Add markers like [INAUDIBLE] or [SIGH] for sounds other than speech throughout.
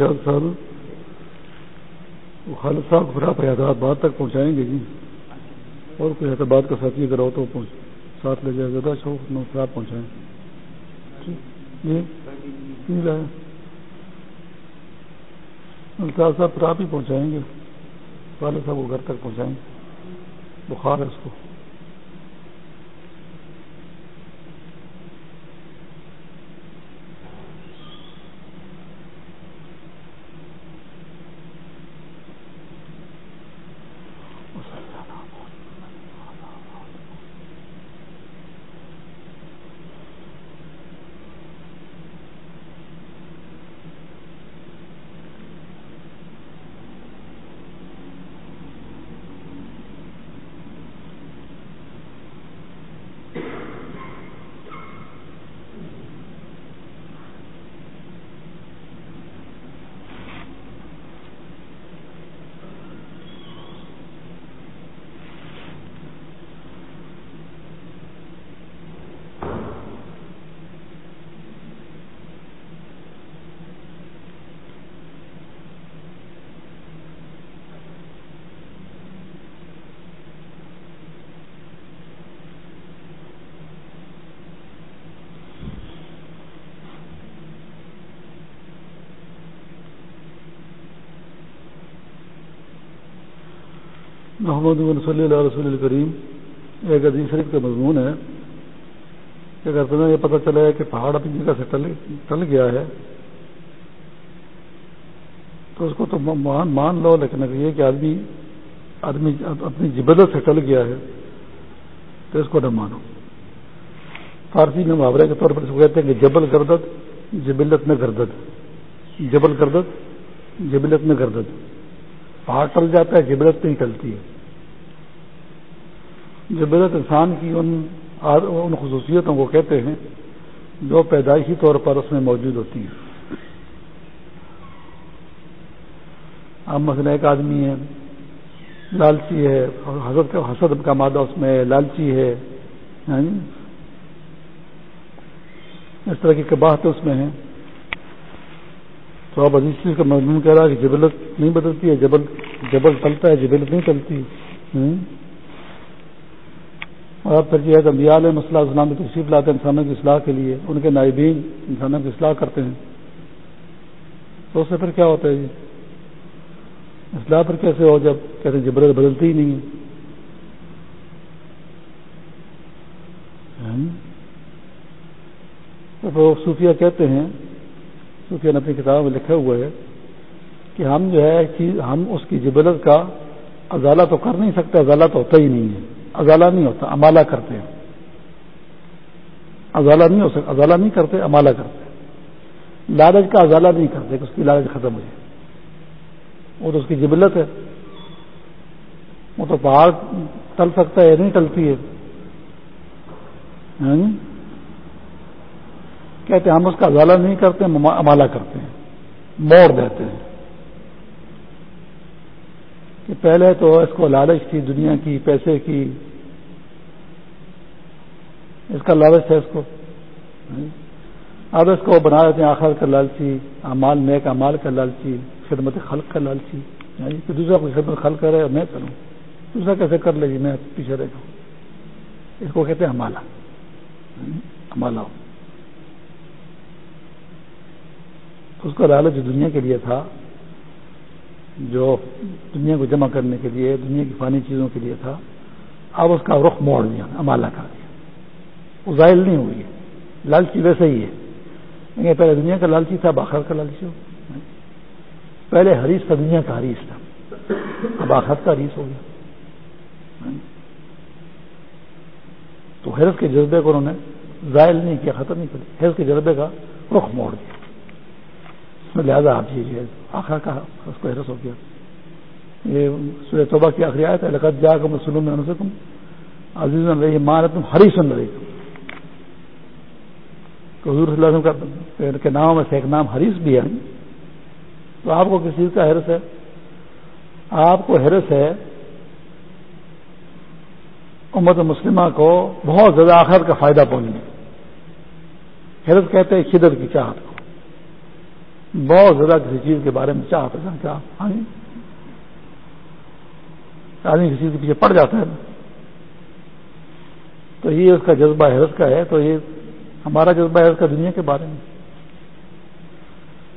ارشاد صاحب خالد صاحب پھر آپ حیدرآباد بعد تک پہنچائیں گے جی۔ اور کوئی حیدرآباد کا ساتھی اگر ہو تو ساتھ لے جائے، زیادہ اچھا پھر آپ پہنچائیں۔ جی الطاف صاحب پھر آپ ہی پہنچائیں گے۔ والد صاحب کو گھر تک پہنچائیں۔ گے بخار ہے اس کو۔ محمد صلی اللہ رسول الکریم ایک عزیز شریف کا مضمون ہے کہ اگر تمہیں یہ پتہ چلا ہے کہ پہاڑ اپنی جگہ سے ٹل گیا ہے، تو اس کو تو مان مان لو، لیکن اگر یہ کہ آدمی آدمی اپنی جبلت سے ٹل گیا ہے، تو اس کو نہ مانو۔ فارسی میں محاورے کے طور پر اس کو کہتے ہیں کہ جبل گردت جبلت میں گردت جبل گردت جبلت میں گردت پہاڑ ٹل جاتا ہے جبلت نہیں ٹلتی۔ ہے انسان کی ان ان خصوصیتوں کو کہتے ہیں جو پیدائشی طور پر اس میں موجود ہوتی ہیں۔ اب مثلا ایک آدمی ہے، لالچی ہے حسد کا حسد کا مادہ اس میں ہے لالچی ہے یعنی اس طرح کی کباہت اس میں ہے۔ تو عزیز چیز کا مضمون کہہ رہا ہے کہ جبلت نہیں بدلتی ہے، جبل جبل چلتا ہے، جبلت نہیں چلتی اور پھر جو ہے مسئلہ اسلام میں تشریف لاتے ہیں انسانوں کی اصلاح کے لیے، ان کے نائبین انسانوں کی اصلاح کرتے ہیں۔ تو اس سے پھر کیا ہوتا ہے جی؟ اصلاح پھر کیسے ہو جب کہتے ہیں جبرت بدلتی ہی نہیں ہے؟ تو صوفیہ کہتے ہیں صوفیہ نے اپنی کتاب میں لکھے ہوئے ہے کہ ہم جو ہے ہم اس کی جبلت کا ازالہ تو کر نہیں سکتے، ازالہ تو ہوتا ہی نہیں ہے۔ ازالہ نہیں ہوتا، امالہ کرتے ہیں۔ ازالہ نہیں ہو سکتا ازالہ نہیں کرتے، امالہ کرتے لالچ کا ازالہ نہیں کرتے کہ اس کی لالچ ختم ہو جائے۔ وہ تو اس کی جبلت ہے۔ وہ تو پہاڑ ٹل سکتا ہے نہیں ٹلتی ہے؟ ہاں جی؟ کہتے ہیں ہم اس کا ازالہ نہیں کرتے امالہ کرتے ہیں، موڑ دیتے ہیں۔ کہ پہلے تو اس کو لالچ تھی، دنیا کی، پیسے کی۔ اس کا لالچ ہے اس کو۔ اب اس کو بنا دیتے ہیں آخر کا لالچی امال نیک امال کا لالچی، خدمت خلق کا لالچی۔ یعنی کہ دوسرا کوئی خدمت خلق کرے اور میں کروں۔ دوسرا کیسے کر لے جی؟ میں پیچھے رہ جاؤں۔ اس کو کہتے ہیں ہمالا ہمالا اس کا لالچ دنیا کے لیے تھا، جو دنیا کو جمع کرنے کے لیے، دنیا کی فانی چیزوں کے لیے تھا، اب اس کا رخ موڑ دیا امالا کر دیا۔ وہ ظاہر نہیں ہوئی ہے، لالچی ویسے ہی ہے۔ پہلے دنیا کا لالچی تھا باخر کا لالچی ہو۔ پہلے حریث تھا، دنیا کا حریث تھا۔ اب آخر کا حریث ہو گیا۔ تو حیرت کے جذبے کو انہوں نے ظاہر نہیں کیا، ختم نہیں کر حیرت کے جذبے کا رخ موڑ دیا۔ لہٰذا آپ یہ آخر کا اس کو حیرت ہو گیا۔ یہ سورہ توبہ کی آخری آیت ہے، لقد جا کم سلوم میں انسکم عزیز رہی ماں تم ہری سن رہی حضور صلی اللہ علیہ وسلم کے نام میں سے ایک نام حریث بھی ہے۔ تو آپ کو کس چیز کا حرس ہے؟ آپ کو حرس ہے امت مسلمہ کو بہت زیادہ آخر کا فائدہ پہنچنے حرس کہتے ہیں شدت کی چاہت کو۔ بہت زیادہ کسی چیز کے بارے میں چاہتا ہے کیا؟ ہاں جی؟ آدمی کسی چیز کے پیچھے پڑ جاتا ہے۔ تو یہ اس کا جذبہ حیرت کا ہے۔ تو یہ ہمارا جذبہ حیرت کا دنیا کے بارے میں۔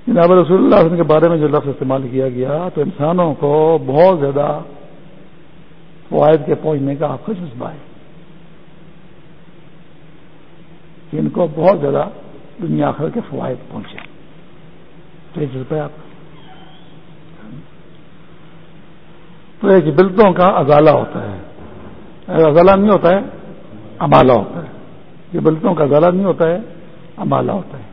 جناب رسول اللہ وسلم کے بارے میں جو لفظ استعمال کیا گیا، تو انسانوں کو بہت زیادہ فوائد کے پہنچنے کا آپ کا جذبہ ہے۔ ان کو بہت زیادہ دنیا آخر کے فوائد پہنچے۔ تو یہ جذبہ آپ۔ تو ایک بلتوں کا ازالہ ہوتا ہے۔ ازالہ نہیں ہوتا ہے امالا ہوتا ہے۔ یہ بلتوں کا ازالہ نہیں ہوتا ہے امالا ہوتا ہے۔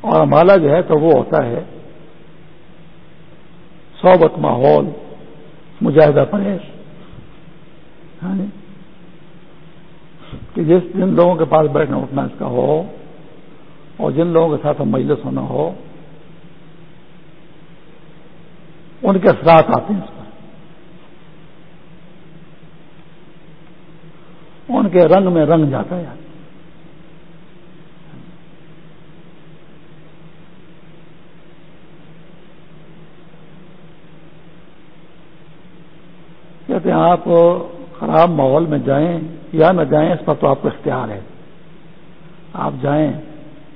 اور امالا جو ہے تو وہ ہوتا ہے صحبت ماحول، مجاہدہ پرہیز۔ ہاں جی؟ کہ جس جن لوگوں کے پاس بیٹھنا اٹھنا اس کا ہو، اور جن لوگوں کے ساتھ مجلس ہونا ہو، ان کے اثرات آتے ہیں اس پر۔ ان کے رنگ میں رنگ جاتا ہے۔ کہتے ہیں آپ خراب ماحول میں جائیں یا نہ جائیں، اس پر تو آپ کو اختیار ہے۔ آپ جائیں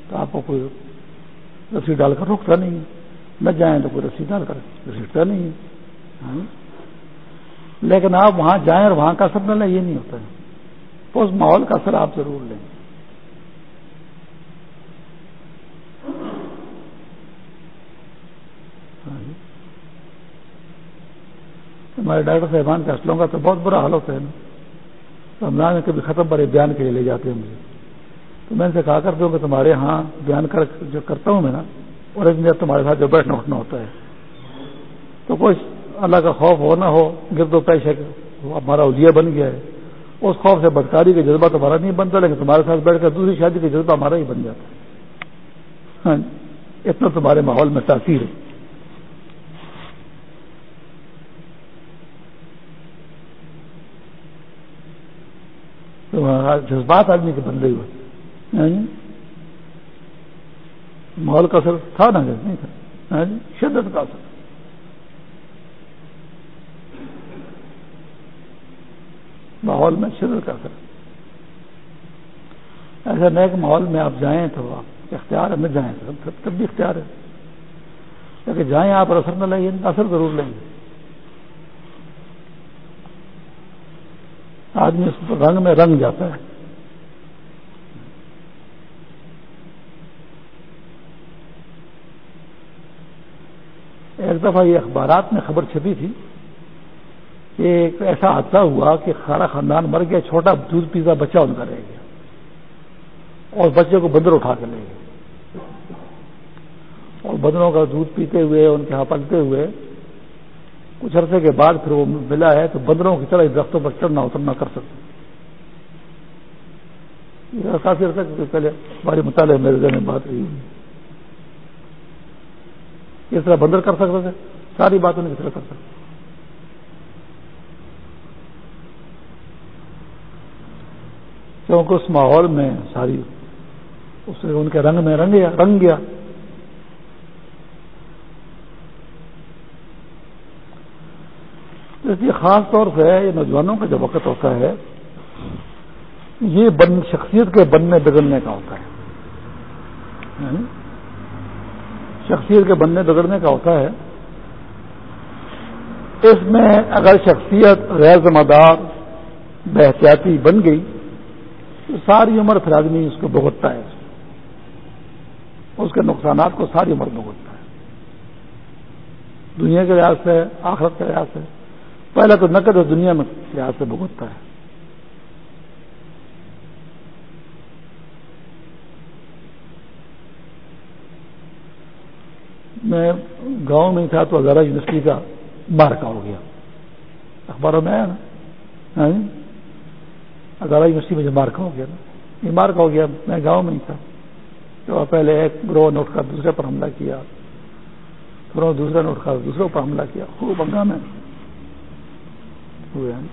تو آپ کو کوئی رسی ڈال کر روکتا نہیں نہ جائیں تو کوئی رسی ڈال کر رسیٹتا نہیں ہے۔ ہاں؟ لیکن آپ وہاں جائیں اور وہاں کا اثر نہ لیں، یہ نہیں ہوتا ہے۔ تو اس ماحول کا اثر آپ ضرور لیں۔ ہاں جی۔ ہمارے ڈاکٹر صاحبان کے اسلوں کا تو بہت برا حال ہوتا ہے نا۔ رمضان میں کبھی ختم بڑے بیان کے لیے لے جاتے ہیں مجھے۔ تو میں ان سے کہا کرتا ہوں کہ تمہارے ہاں بیان کر جو کرتا ہوں میں نا، اور ایک دن تمہارے ساتھ جو بیٹھنا اٹھنا ہوتا ہے۔ تو کچھ اللہ کا خوف ہو نہ ہو، گرد و پیش ہے ہمارا اولیا بن گیا ہے۔ اس خوف سے بدکاری کا جذبہ تمہارا نہیں بنتا، لیکن تمہارے ساتھ بیٹھ کر دوسری شادی کا جذبہ ہمارا ہی بن جاتا ہے۔ ہاں، اتنا تمہارے ماحول میں تاثیر ہے۔ جذبات آدمی کے بدلے ہوئے۔ ہاں جی۔ ماحول کا اثر تھا نا نہیں تھا۔ ہاں جی، شدت کا اثر۔ ماحول میں شدت کا اثر۔ ایسا نیک ماحول میں آپ جائیں تو آپ اختیار ہے نہ جائیں تو تب بھی اختیار ہے۔ لیکن جائیں آپ اثر نہ لیں اثر ضرور لیں گے آدمی اس رنگ میں رنگ جاتا ہے۔ ایک دفعہ یہ اخبارات میں خبر چھپی تھی کہ ایک ایسا حادثہ ہوا کہ سارا خاندان مر گیا، چھوٹا دودھ پیزا بچہ ان کا رہ گیا اور بچے کو بندر اٹھا کے لے گئے اور بندروں کا دودھ پیتے ہوئے، ان کے یہاں پلتے ہوئے کچھ عرصے کے بعد پھر وہ ملا ہے تو بندروں کی طرح درختوں پر چڑھنا اترنا کر سکتے کافی عرصہ پہلے ہمارے مطالعے میرے ذہن میں بات رہی اس طرح بندر کر سکتے تھے، ساری باتوں نے کس طرح کر سکتے کیونکہ اس ماحول میں ساری اس ان کے رنگ میں رنگ گیا رنگ گیا۔ اس لیے خاص طور سے یہ نوجوانوں کا جو وقت ہوتا ہے، یہ بن، شخصیت کے بننے، بگڑنے کا ہوتا ہے۔ یعنی شخصیت کے بننے، بگڑنے کا ہوتا ہے۔ اس میں اگر شخصیت غیر ذمہ دار بحثیاتی بن گئی، تو ساری عمر پھر آدمی اس کو بھگتتا ہے۔ اس کے نقصانات کو ساری عمر بھگتتا ہے۔ دنیا کے لحاظ سے، آخرت کے لحاظ سے۔ پہلے تو نقد دنیا میں لحاظ سے بھگتتا ہے میں گاؤں میں تھا تو ہزارہ یونیورسٹی کا مارکا ہو گیا۔ اخباروں میں آیا نا۔ ہاں جی۔ ہزارہ یونیورسٹی میں جو مارکا ہو گیا نا۔ یہ مارکا ہو گیا۔ میں گاؤں میں ہی تھا۔ تو پہلے ایک گروہ نوٹ کر، دوسرے پر حملہ کیا۔ پھر دوسرا نوٹ کر دوسروں پر حملہ کیا۔ خوب ہنگامے ہوئے ہیں۔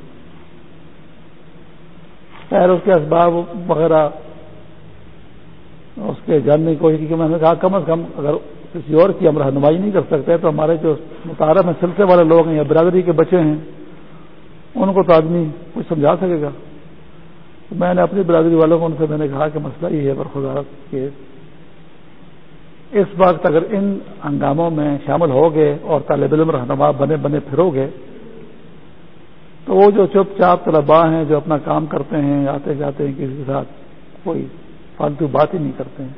خیر، اس کے اسباب وغیرہ، اس کے جاننے کی کوشش کی میں نے کہا کم از کم اگر کسی اور کی ہم رہنمائی نہیں کر سکتے، تو ہمارے جو مطالعہ میں سلسلے والے لوگ ہیں یا برادری کے بچے ہیں، ان کو تو آدمی کچھ سمجھا سکے گا۔ تو میں نے اپنی برادری والوں کو، ان سے میں نے کہا کہ مسئلہ یہ ہے برخدار کہ اس وقت اگر ان ہنگاموں میں شامل ہو گئے اور طالب علم رہنما بنے بنے پھرو گے تو وہ جو چپ چاپ طلبا ہیں جو اپنا کام کرتے ہیں، آتے جاتے ہیں کسی کے ساتھ، کوئی فالتو بات ہی نہیں کرتے ہیں۔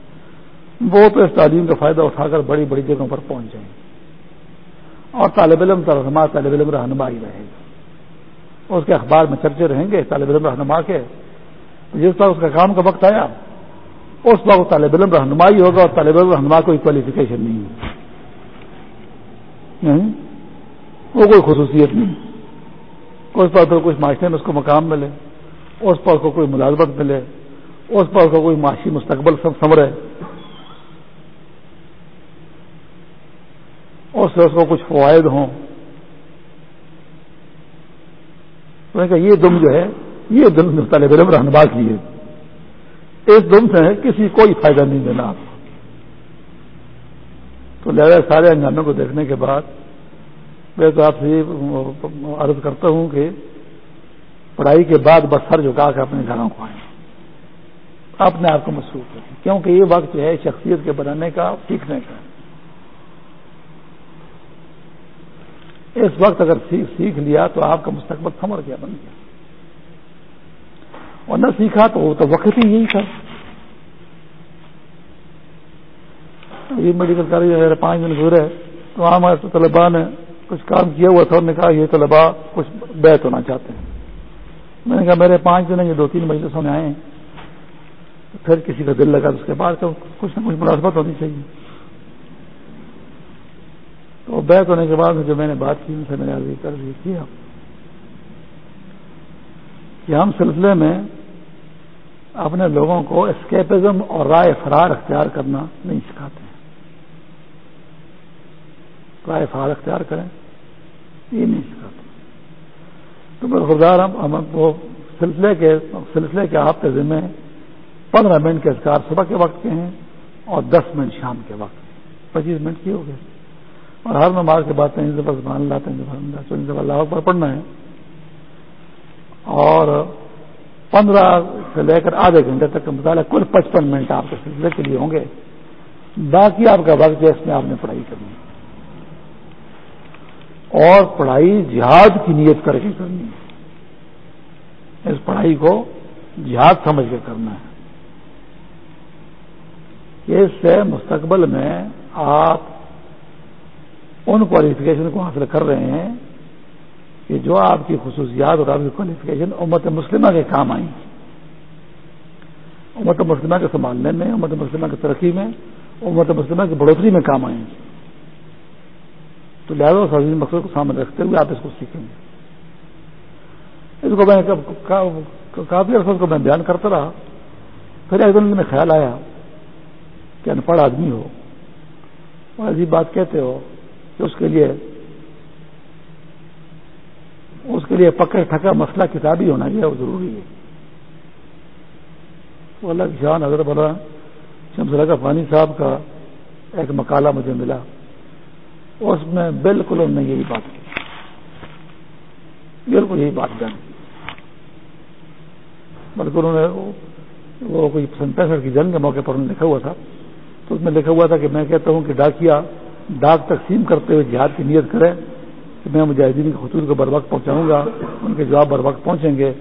وہ تو اس تعلیم کا فائدہ اٹھا کر بڑی بڑی جگہوں پر پہنچ جائیں۔ گے اور طالب علم رہنما طالب علم رہنما ہی رہے گا۔ اس کے اخبار میں چرچے رہیں گے، طالب علم رہنما کے۔ جس طرح اس کا کام کا وقت آیا، اس وقت طالب علم رہنمائی ہوگا اور طالب علم رہنما کوئی کوالیفیکیشن نہیں ہے۔ وہ کوئی خصوصیت نہیں۔ اس پر تو کچھ معاشرے میں اس کو مقام ملے، اس پر اس کو کوئی ملازمت ملے، اس پر اس کو کوئی معاشی مستقبل سمرے اس سے اس کو کچھ فوائد ہوں۔ کہ یہ دم جو ہے، یہ دم طالب علم رہنما کی ہے۔ اس دم سے کسی کوئی فائدہ نہیں دینا آپ تو لہذا سارے انجانوں کو دیکھنے کے بعد میں تو آپ سے عرض کرتا ہوں کہ پڑھائی کے بعد بس سر جھکا کے اپنے گھروں کو آئیں۔ اپنے آپ کو محسوس کریں کیونکہ یہ وقت جو ہے شخصیت کے بنانے کا، سیکھنے کا۔ اس وقت اگر سیکھ لیا تو آپ کا مستقبل تھمر گیا، بن گیا۔ اور نہ سیکھا تو وہ تو وقت ہی یہی تھا۔ یہ میڈیکل کالج پانچ دن گزرے۔ تو ہمارے طلبا نے کچھ کام کیا ہوا تھا انہوں نے کہا یہ طلبا کچھ بیت ہونا چاہتے ہیں۔ میں نے کہا میرے پانچ دن یہ دو تین مجلسوں میں آئے ہیں۔ پھر کسی کا دل لگا تو اس کے بعد تو کچھ نہ کچھ ملازمت ہونی چاہیے۔ تو بیت ہونے کے بعد جو میں نے بات کی ان سے میں نے کر کیا کہ ہم سلسلے میں اپنے لوگوں کو اسکیپزم اور رائے فرار اختیار کرنا نہیں سکھاتے۔ ہیں رائے اختیار کریں۔ یہ نہیں سکھاتے۔ تو خدار ہم وہ سلسلے کے سلسلے کے آپ کے ذمہ پندرہ منٹ کے اسکار صبح کے وقت کے ہیں اور دس منٹ شام کے وقت پچیس منٹ کی ہو گئے۔ اور ہر نماز کے بعد تین دفعہ مان لا تین دفعہ اللہ پر پڑھنا ہے۔ اور پندرہ سے لے کر آدھے گھنٹے تک کا مطالعہ، کل پچپن منٹ آپ کے سلسلے کے لیے ہوں گے۔ باقی آپ کا وقت جو ہے اس میں آپ نے پڑھائی کرنی ہے۔ اور پڑھائی جہاد کی نیت کر کے کرنی ہے۔ اس پڑھائی کو جہاد سمجھ کے کرنا ہے۔ اس سے مستقبل میں آپ ان کوالیفکیشن کو حاصل کر رہے ہیں کہ جو آپ کی خصوصیات اور آپ کی کوالیفکیشن امت مسلمہ کے کام آئیں۔ امت مسلمہ کے سنبھالنے میں، امت مسلمہ کی ترقی میں، امت مسلمہ کی بڑھوتری میں کام آئیں۔ تو لہٰذا سازی مقصد کو سامنے رکھتے ہوئے آپ اس کو سیکھیں گے۔ اس کو میں کافی عرصہ کو میں بیان کرتا رہا۔ پھر ایک دن میں خیال آیا کہ ان پڑھ آدمی ہو اور ایسی بات کہتے ہو کہ اس کے لیے اس کے لیے پکڑ ٹھکا مسئلہ کتابی ہونا چاہیے وہ ضروری ہے۔ وہ اللہ کی شان حضرت بولا شمس کا فانی صاحب کا ایک مکالہ مجھے ملا۔ اس میں بالکل انہوں نے یہی بات کی۔ بالکل یہی بات جان بلکہ انہوں نے وہ کوئی پینسٹھ کی جنگ کے موقع پر انہوں نے لکھا ہوا تھا۔ تو اس میں لکھا ہوا تھا کہ میں کہتا ہوں کہ ڈاکیا ڈاک تقسیم کرتے ہوئے جہاد کی نیت کرے کہ میں مجاہدین کے خطوط کو بر وقت پہنچاؤں گا، ان کے جواب بر وقت پہنچیں گے۔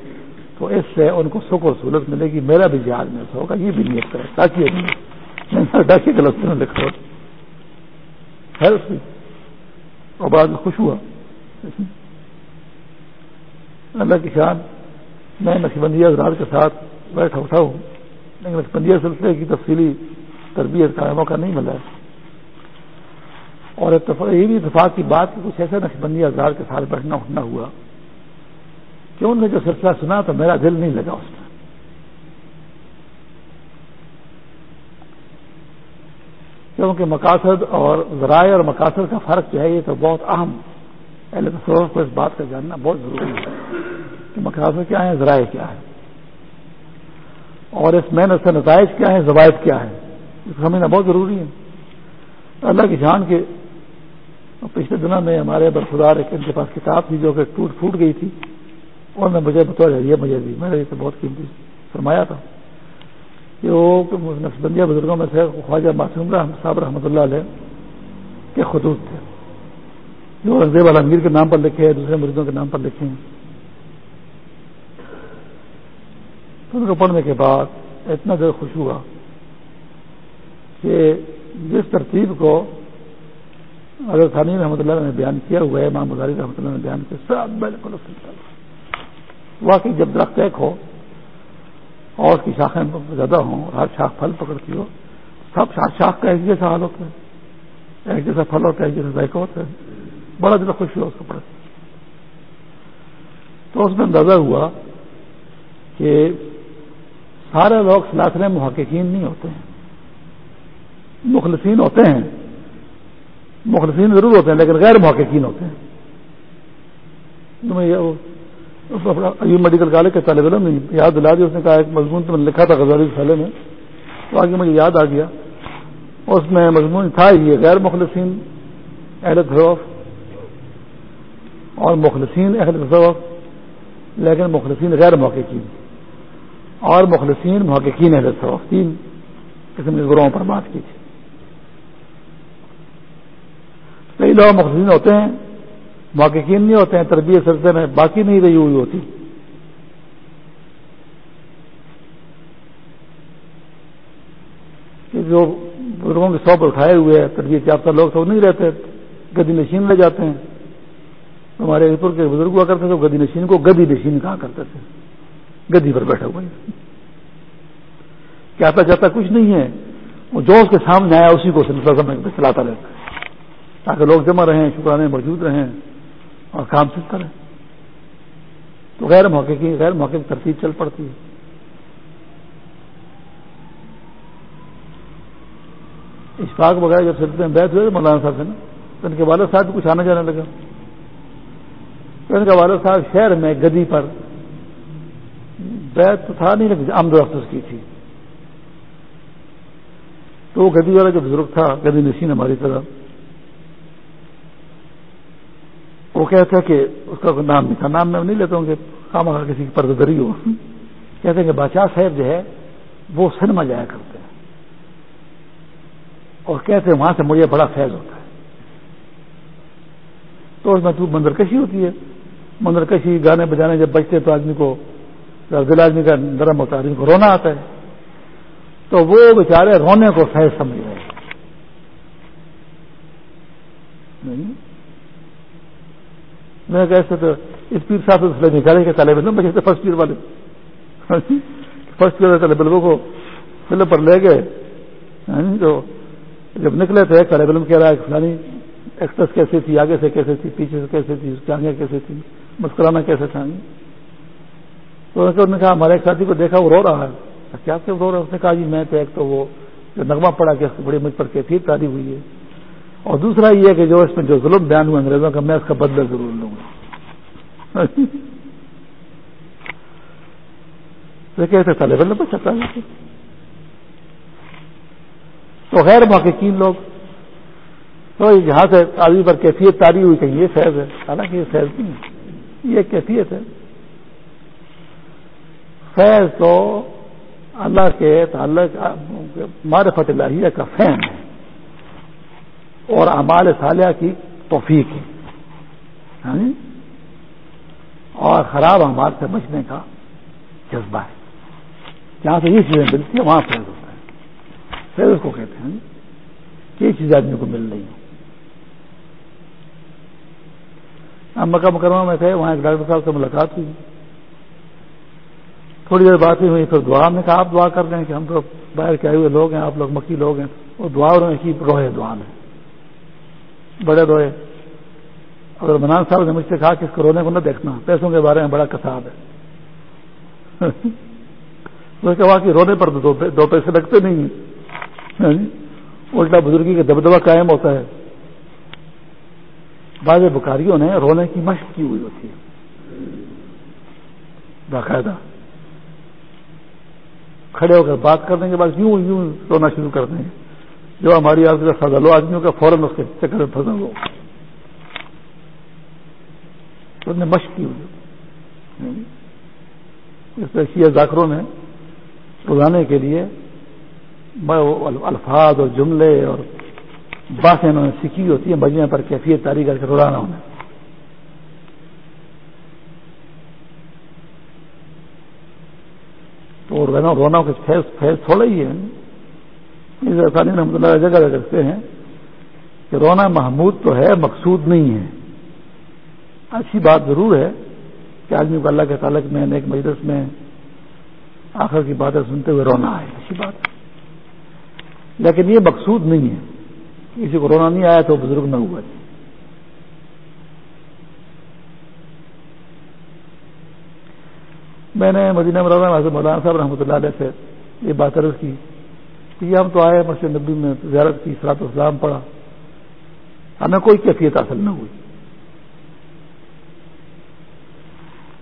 تو اس سے ان کو سکھ اور سہولت ملے گی، میرا بھی جہاز میں ہوگا، یہ بھی نیت کرے تاکہ ڈاکی کے لفظ لکھا ہو خیر اس میں اور بعد میں خوش ہوا۔ اللہ کی شان، میں نقشبندیہ حضرات کے ساتھ بیٹھا اٹھا ہوں، لیکن نقشبندیہ سلسلے کی تفصیلی تربیت کا موقع نہیں ملا۔ ہے اور یہ بھی اتفاق کی بات کہ کچھ ایسا نقشبندی ہزار کے ساتھ بیٹھنا اٹھنا ہوا۔ کہ انہوں نے جو سلسلہ سنا تو میرا دل نہیں لگا اس میں کیونکہ مقاصد اور ذرائع اور مقاصد کا فرق جو ہے یہ تو بہت اہم پہلے تو کو اس بات کا جاننا بہت ضروری ہے کہ مقاصد کیا ہے ذرائع کیا ہے اور اس محنت سے نتائج کیا ہے زوائد کیا ہے سمجھنا بہت ضروری ہے۔ اللہ کی جان کے پچھلے دنوں میں ہمارے برفدار ایک ان کے پاس کتاب تھی جو کہ ٹوٹ پھوٹ گئی تھی اور میں مجھے بطور یہ مجھے دی میں نے اسے بہت قیمتی فرمایا تھا۔ کہ وہ نقصبندیہ بزرگوں میں سے خواجہ معصوم صاحب رحمۃ اللہ علیہ کے خطوط تھے۔ جو رنزیب عالمگیر کے نام پر لکھے ہیں، دوسرے مریضوں کے نام پر لکھے ہیں۔ ان کو پڑھنے کے بعد اتنا دیر خوش ہوا کہ جس ترتیب کو اگر ثانی رحمۃ اللہ نے بیان کیا ہوا ہے امام مزاری رحمۃ اللہ نے بیان کیا، سب بالکل واقعی جب درخت ایک ہو اور اس کی شاخیں زیادہ ہوں، اور ہر شاخ پھل پکڑتی ہو۔ سب شاخ کا ایک جیسا حال ہوتا ہے۔ ایک جیسا پھل ہوتا ہے، ایک جیسا ذائقہ ہوتا ہے۔ بڑا دل خوش ہوا اس کو پڑھ تو اس میں اندازہ ہوا کہ سارے لوگ سلاسلے محققین نہیں ہوتے ہیں۔ مخلصین ہوتے ہیں۔ مخلصین ضرور ہوتے ہیں، لیکن غیر محققین ہوتے ہیں۔ ایوب میڈیکل کالج کے طالب علم نے یاد دلا دیا اس نے کہا ایک مضمون تو میں لکھا تھا غزالی سالے میں، تو آگے مجھے یاد آ گیا۔ اس میں مضمون تھا یہ غیر مخلصین اہل خروف اور مخلصین اہل تصوف لیکن مخلصین غیر محققین۔ اور مخلصین محققین اہل تصوف تین قسم کے گروہوں پر بات کی تھی۔ کئی لوگ مخلصین ہوتے ہیں محققین نہیں ہوتے ہیں، تربیت سلسلے میں باقی نہیں رہی ہوئی ہوتی۔ کہ جو بزرگوں کے سو اٹھائے ہوئے ہیں، تربیت یافتہ لوگ تو نہیں رہتے، گدی نشین لے جاتے ہیں۔ ہمارے پور کے بزرگ ہوا کرتے تھے گدی نشین کو گدی نشین کہا کرتے تھے۔ گدی پر بیٹھا ہوا کہتا جاتا کچھ نہیں ہے۔ وہ جو اس کے سامنے آیا، اسی کو چلاتا رہتا ہے۔ تاکہ لوگ جمع رہیں، شکرانے موجود رہیں۔ اور کام چلتا رہے۔ تو غیر موقع کی غیر موقع کی ترتیب چل پڑتی ہے۔ اشفاق وغیرہ جب سلسلے میں بیٹھ ہوئے مولانا صاحب سے نا، تو ان کے والد صاحب کچھ آنا جانے لگا۔ تو ان کا والد صاحب شہر میں گدی پر بیت تو تھا نہیں، لیکن آمد رفت کی تھی۔ تو وہ گدی والا جو بزرگ تھا، گدی نشین ہماری طرح وہ کہتا کہ اس کا کوئی نام نہیں تھا، نام میں نہیں لیتا ہوں کہ خام خواہ کسی کی پردری ہو۔ کہتے ہیں کہ بادشاہ صاحب جو ہے، وہ سنیما جایا کرتے ہیں۔ اور کہتے ہیں وہاں سے مجھے بڑا فیض ہوتا ہے۔ تو اس میں تو منظر کشی ہوتی ہے۔ منظر کشی گانے بجانے جب بجتے تو آدمی کو دل آدمی کا نرم ہوتا ہے، آدمی کو رونا آتا ہے۔ تو وہ بیچارے رونے کو فیض سمجھ رہے ہیں۔ میں کیسے تو اس پیر صاحب سے نکالے کے طالب علم بچے تھے فرسٹ ایئر والے۔ فرسٹ ایئر طالب علموں کو فلم پر لے گئے۔ یعنی تو جب نکلے تو ایک طالب علم کہہ رہا ہے فلانی ایکسپریس کیسے تھی، آگے سے کیسے تھی، پیچھے سے کیسے تھی، اس کی آگے کیسے تھی، مسکرانا کیسے تھا۔ تو انہوں نے کہا ہمارے ایک ساتھی کو دیکھا، وہ رو رہا ہے۔ کیا رو رہا ہے؟ اس نے کہا جی میں تو ایک تو وہ جو نغمہ پڑا کہ بڑی مجھ پر کیفیت تاری ہوئی ہے۔ اور دوسرا یہ کہ جو اس میں جو ظلم بیان ہوا انگریزوں کا، میں اس کا بدلہ ضرور لوں گا۔ [LAUGHS] کہتے طالب علم چکا تو غیر محققین لوگ، تو جہاں سے آدمی پر کیفیت تاری ہوئی کہ یہ فیض ہے، حالانکہ یہ فیض نہیں ہے۔ یہ کیفیت ہے۔ فیض تو اللہ کے تعلق، معرفت الہیہ کا فین ہے۔ اور امال صالحہ کی توفیق ہے۔ یعنی اور خراب امال سے بچنے کا جذبہ ہے۔ جہاں سے یہ چیزیں ملتی ہیں، وہاں فیض ہوتا ہے۔ فیض اس کو کہتے ہیں کہ یہ چیز آدمی کو مل رہی ہیں۔ ہم مکہ مکرمہ میں تھے، وہاں ایک ڈاکٹر صاحب سے ملاقات ہوئی۔ تھوڑی دیر بات ہوئی پھر دعا میں کہا، آپ دعا کر دیں کہ ہم تو باہر کے آئے ہوئے لوگ ہیں، آپ لوگ مکی لوگ ہیں وہ دعا انہوں نے کی روئے دعا میں۔ بڑے روئے۔ اگر منان صاحب نے مجھ سے کہا کہ اس کو رونے کو نہ دیکھنا، پیسوں کے بارے میں بڑا کساب ہے۔ [LAUGHS] اس کہا کہ رونے پر دو پیسے لگتے نہیں ہیں۔ ہاں جی؟ الٹا بزرگی کا دبدبا قائم ہوتا ہے۔ بعض بکاریوں نے رونے کی مشق کی ہوئی ہوتی ہے۔ باقاعدہ۔ کھڑے ہو کر بات کرنے کے بعد یوں یوں رونا شروع کر دیں۔ جو ہماری آپ کے سزا لو، آدمیوں کا فوراً اس کے چکر میں پھنسا ہو۔ تو نے مشق کی ہوئی اس طرح شیعہ ذاکروں نے رلانے کے لیے الفاظ اور جملے اور باتیں انہوں نے سیکھی ہوتی ہیں بجنے پر کیفیت تاریخ کر کے رلانا انہیں تو رونا کے فیض فیض تھوڑا ہی ہے رحمۃ اللہ جگہ کرتے ہیں کہ رونا محمود تو ہے، مقصود نہیں ہے۔ اچھی بات ضرور ہے کہ آدمی کو اللہ کے تعلق میں ایک مجلس میں آخر کی باتیں سنتے ہوئے رونا ہے۔ اچھی بات۔ لیکن یہ مقصود نہیں ہے۔ کسی کو رونا نہیں آیا تو بزرگ نہ ہوا۔ میں نے مدینہ مولانا مولانا صاحب رحمۃ اللہ علیہ سے یہ بات عرض کی۔ کہ ہم تو آئے مسجد نبی میں زیارت کی سرات اسلام پڑا ہمیں کوئی کیفیت حاصل نہ ہوئی۔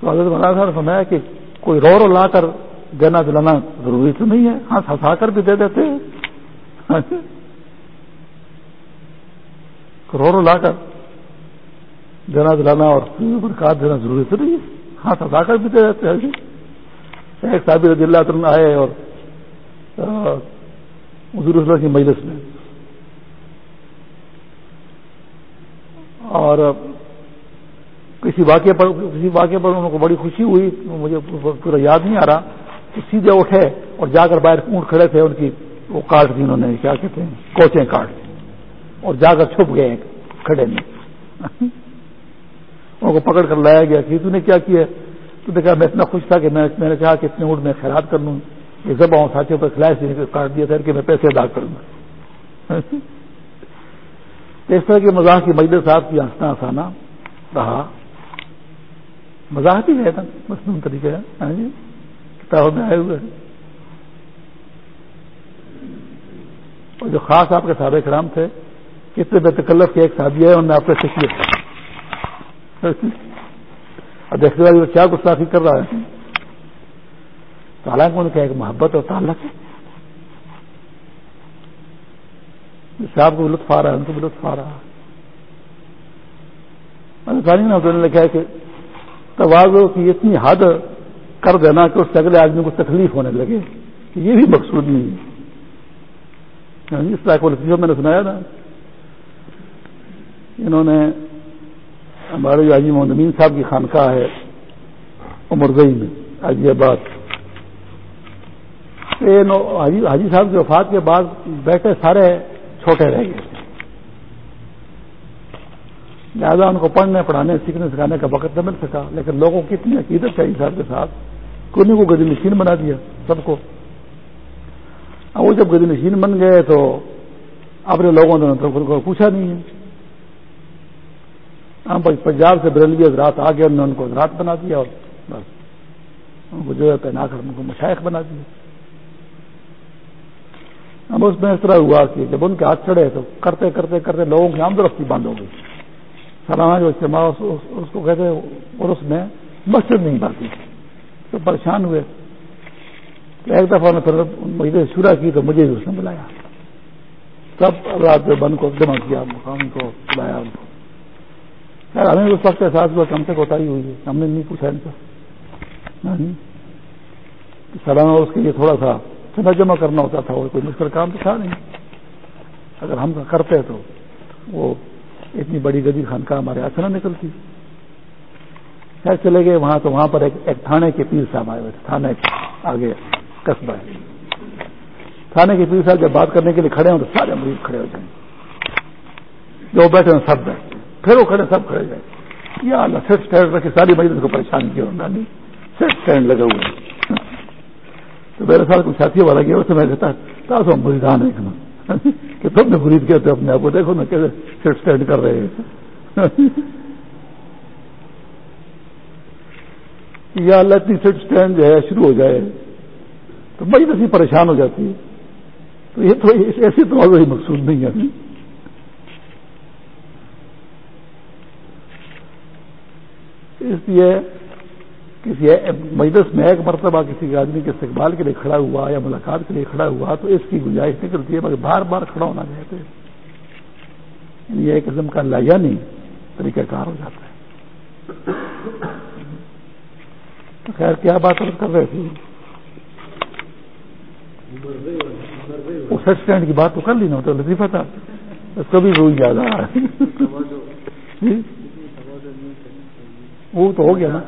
تو حضرت مولانا صاحب نے سنایا کہ کوئی رو رو لا کر دینا دلانا ضروری تو نہیں ہے۔ ہاں ہنسا کر بھی دے دیتے۔ ہیں رو رو لا کر دینا دلانا اور برکات دینا ضروری تو نہیں ہے۔ ہاں ہنسا کر بھی دے دیتے ہیں۔ ایک صابر رضی اللہ تعالیٰ آئے اور حضور اللہ کی مجلس میں۔ اور کسی واقعے پر، کسی واقعے پر ان کو بڑی خوشی ہوئی، مجھے پورا یاد نہیں آ رہا تو سیدھے اٹھے اور جا کر باہر اونٹ کھڑے تھے، ان کی وہ کاٹ دی انہوں نے کیا کہتے ہیں، کوچیں کاٹ دی اور جا کر چھپ گئے کھڑے میں۔ [LAUGHS] ان کو پکڑ کر لایا گیا کہ تو نے کیا کیا تو دیکھا میں اتنا خوش تھا کہ میں نے کہا کہ اتنے اونٹ میں خیرات کر لوں۔ یہ زبا ہوں ساتھیوں پر کھلائے کاٹ دیا تھا کہ میں پیسے ادا کروں گا اس طرح کے مزاح کی مجلس صاحب کی ہنسنا ہنسانا رہا۔ مزاح بھی ہے نا مصنوع طریقے ہاں جی کتابوں میں آئے ہوئے اور جو خاص آپ کے سابق کرام تھے، کتنے بے تکلف کے ایک ساتھی ہے انہوں نے آپ سے سیکھ لیا اور دیکھنے والے کیا گستاخی کر رہا ہے۔ تو حالانکہ ان کا ایک محبت اور تعلق ہے۔ جس سے آپ کو لطف آ رہا ہے ان کو بھی لطف آ رہا ہے۔ نے لکھا ہے کہ توازو کی اتنی حد کر دینا کہ اس سے اگلے آدمی کو تکلیف ہونے لگے، کہ یہ بھی مقصود نہیں ہے۔ ہاں جی، اس طرح کو میں نے سنایا نا انہوں نے ہمارے جو حاجی محمد امین صاحب کی خانقاہ ہے، عمر گئی میں حاجی آباد حاجی صاحب کی وفات کے بعد بیٹھے سارے چھوٹے رہ گئے۔ لہٰذا ان کو پڑھنے، پڑھانے، سیکھنے، سکھانے کا وقت نہ مل سکا، لیکن لوگوں کی اتنی عقیدت ہے صاحب کے ساتھ کنہیں کو گدی نشین بنا دیا سب کو۔ وہ جب گدی نشین بن گئے تو اپنے لوگوں نے تو کو پوچھا نہیں ہے۔ ہم پنجاب سے بریلوی حضرات آ گئے انہوں نے ان کو حضرات بنا دیا اور بس۔ ان کو جو ہے پہنا کر ان کو مشائق بنا دیا۔ اب اس میں اس طرح ہوا کہ جب ان کے ہاتھ چڑھے تو کرتے کرتے کرتے لوگوں کی آمدرفتی بند ہو گئی۔ سالانہ جو اجتماع اس کو کہتے اور اس میں مسجد نہیں بھرتی تو پریشان ہوئے۔ ایک دفعہ نے پھر مجھے شورا کی تو مجھے بھی اس نے بلایا۔ سب رات میں بند کو جمع کیا، مقام کو بلایا۔ ان کو خیر، ہمیں اس وقت احساس ہوا کہ ہم سے کوتاہی ہوئی ہے۔ ہم نے نہیں پوچھا ان کا سالانہ اس کے لیے تھوڑا سا چنا جمع کرنا ہوتا تھا وہ کوئی مشکل کام تو تھا نہیں۔ اگر ہم کرتے تو وہ اتنی بڑی گدی خان کا ہمارے ہاتھ سے نہ نکلتی۔ خیر چلے گئے، وہاں تو وہاں پر ایک ایک تھانے کے پیر صاحب آئے ہوئے تھے، تھانے آگے قصبہ ہے۔ تھانے کے پیر صاحب جب بات کرنے کے لیے کھڑے ہوں تو سارے مریض کھڑے ہو جائیں۔ جو بیٹھے ہیں سب بیٹھے پھر وہ کھڑے سب کھڑے جائیں۔ یا اللہ سیٹ اسٹینڈ رکھے، ساری مریض کو پریشان کیا ہوں گا سیٹ اسٹینڈ لگے ہوئے ہیں تو میرے ساتھ کچھ ساتھی والا گیا اس میں کہتا تھا مریضان ہے کہ تم نے خرید کیا اپنے آپ کو۔ دیکھو نا کیسے سیٹ اسٹینڈ کر رہے ہیں۔ [LAUGHS] یا اللہ، اتنی سیٹ اسٹینڈ جو ہے، شروع ہو جائے۔ تو بڑی ایسی پریشان ہو جاتی ہے۔ تو یہ تو ایسی تو اور مقصود نہیں ہے۔ اس لیے کسی مجلس میں ایک مرتبہ کسی آدمی کے استقبال کے لیے کھڑا ہوا یا ملاقات کے لیے کھڑا ہوا تو اس کی گنجائش نکلتی ہے، مگر بار بار کھڑا ہونا چاہتے یعنی یہ ایک قسم کا لایا نہیں طریقہ کار ہو جاتا ہے۔ تو خیر، کیا بات کر رہے تھے؟ اس اسٹینڈ کی بات تو کر لی نا، تو لطیفہ تھا۔ اس کو بھی روئی زیادہ [LAUGHS] جی؟ وہ تو ہو گیا نا۔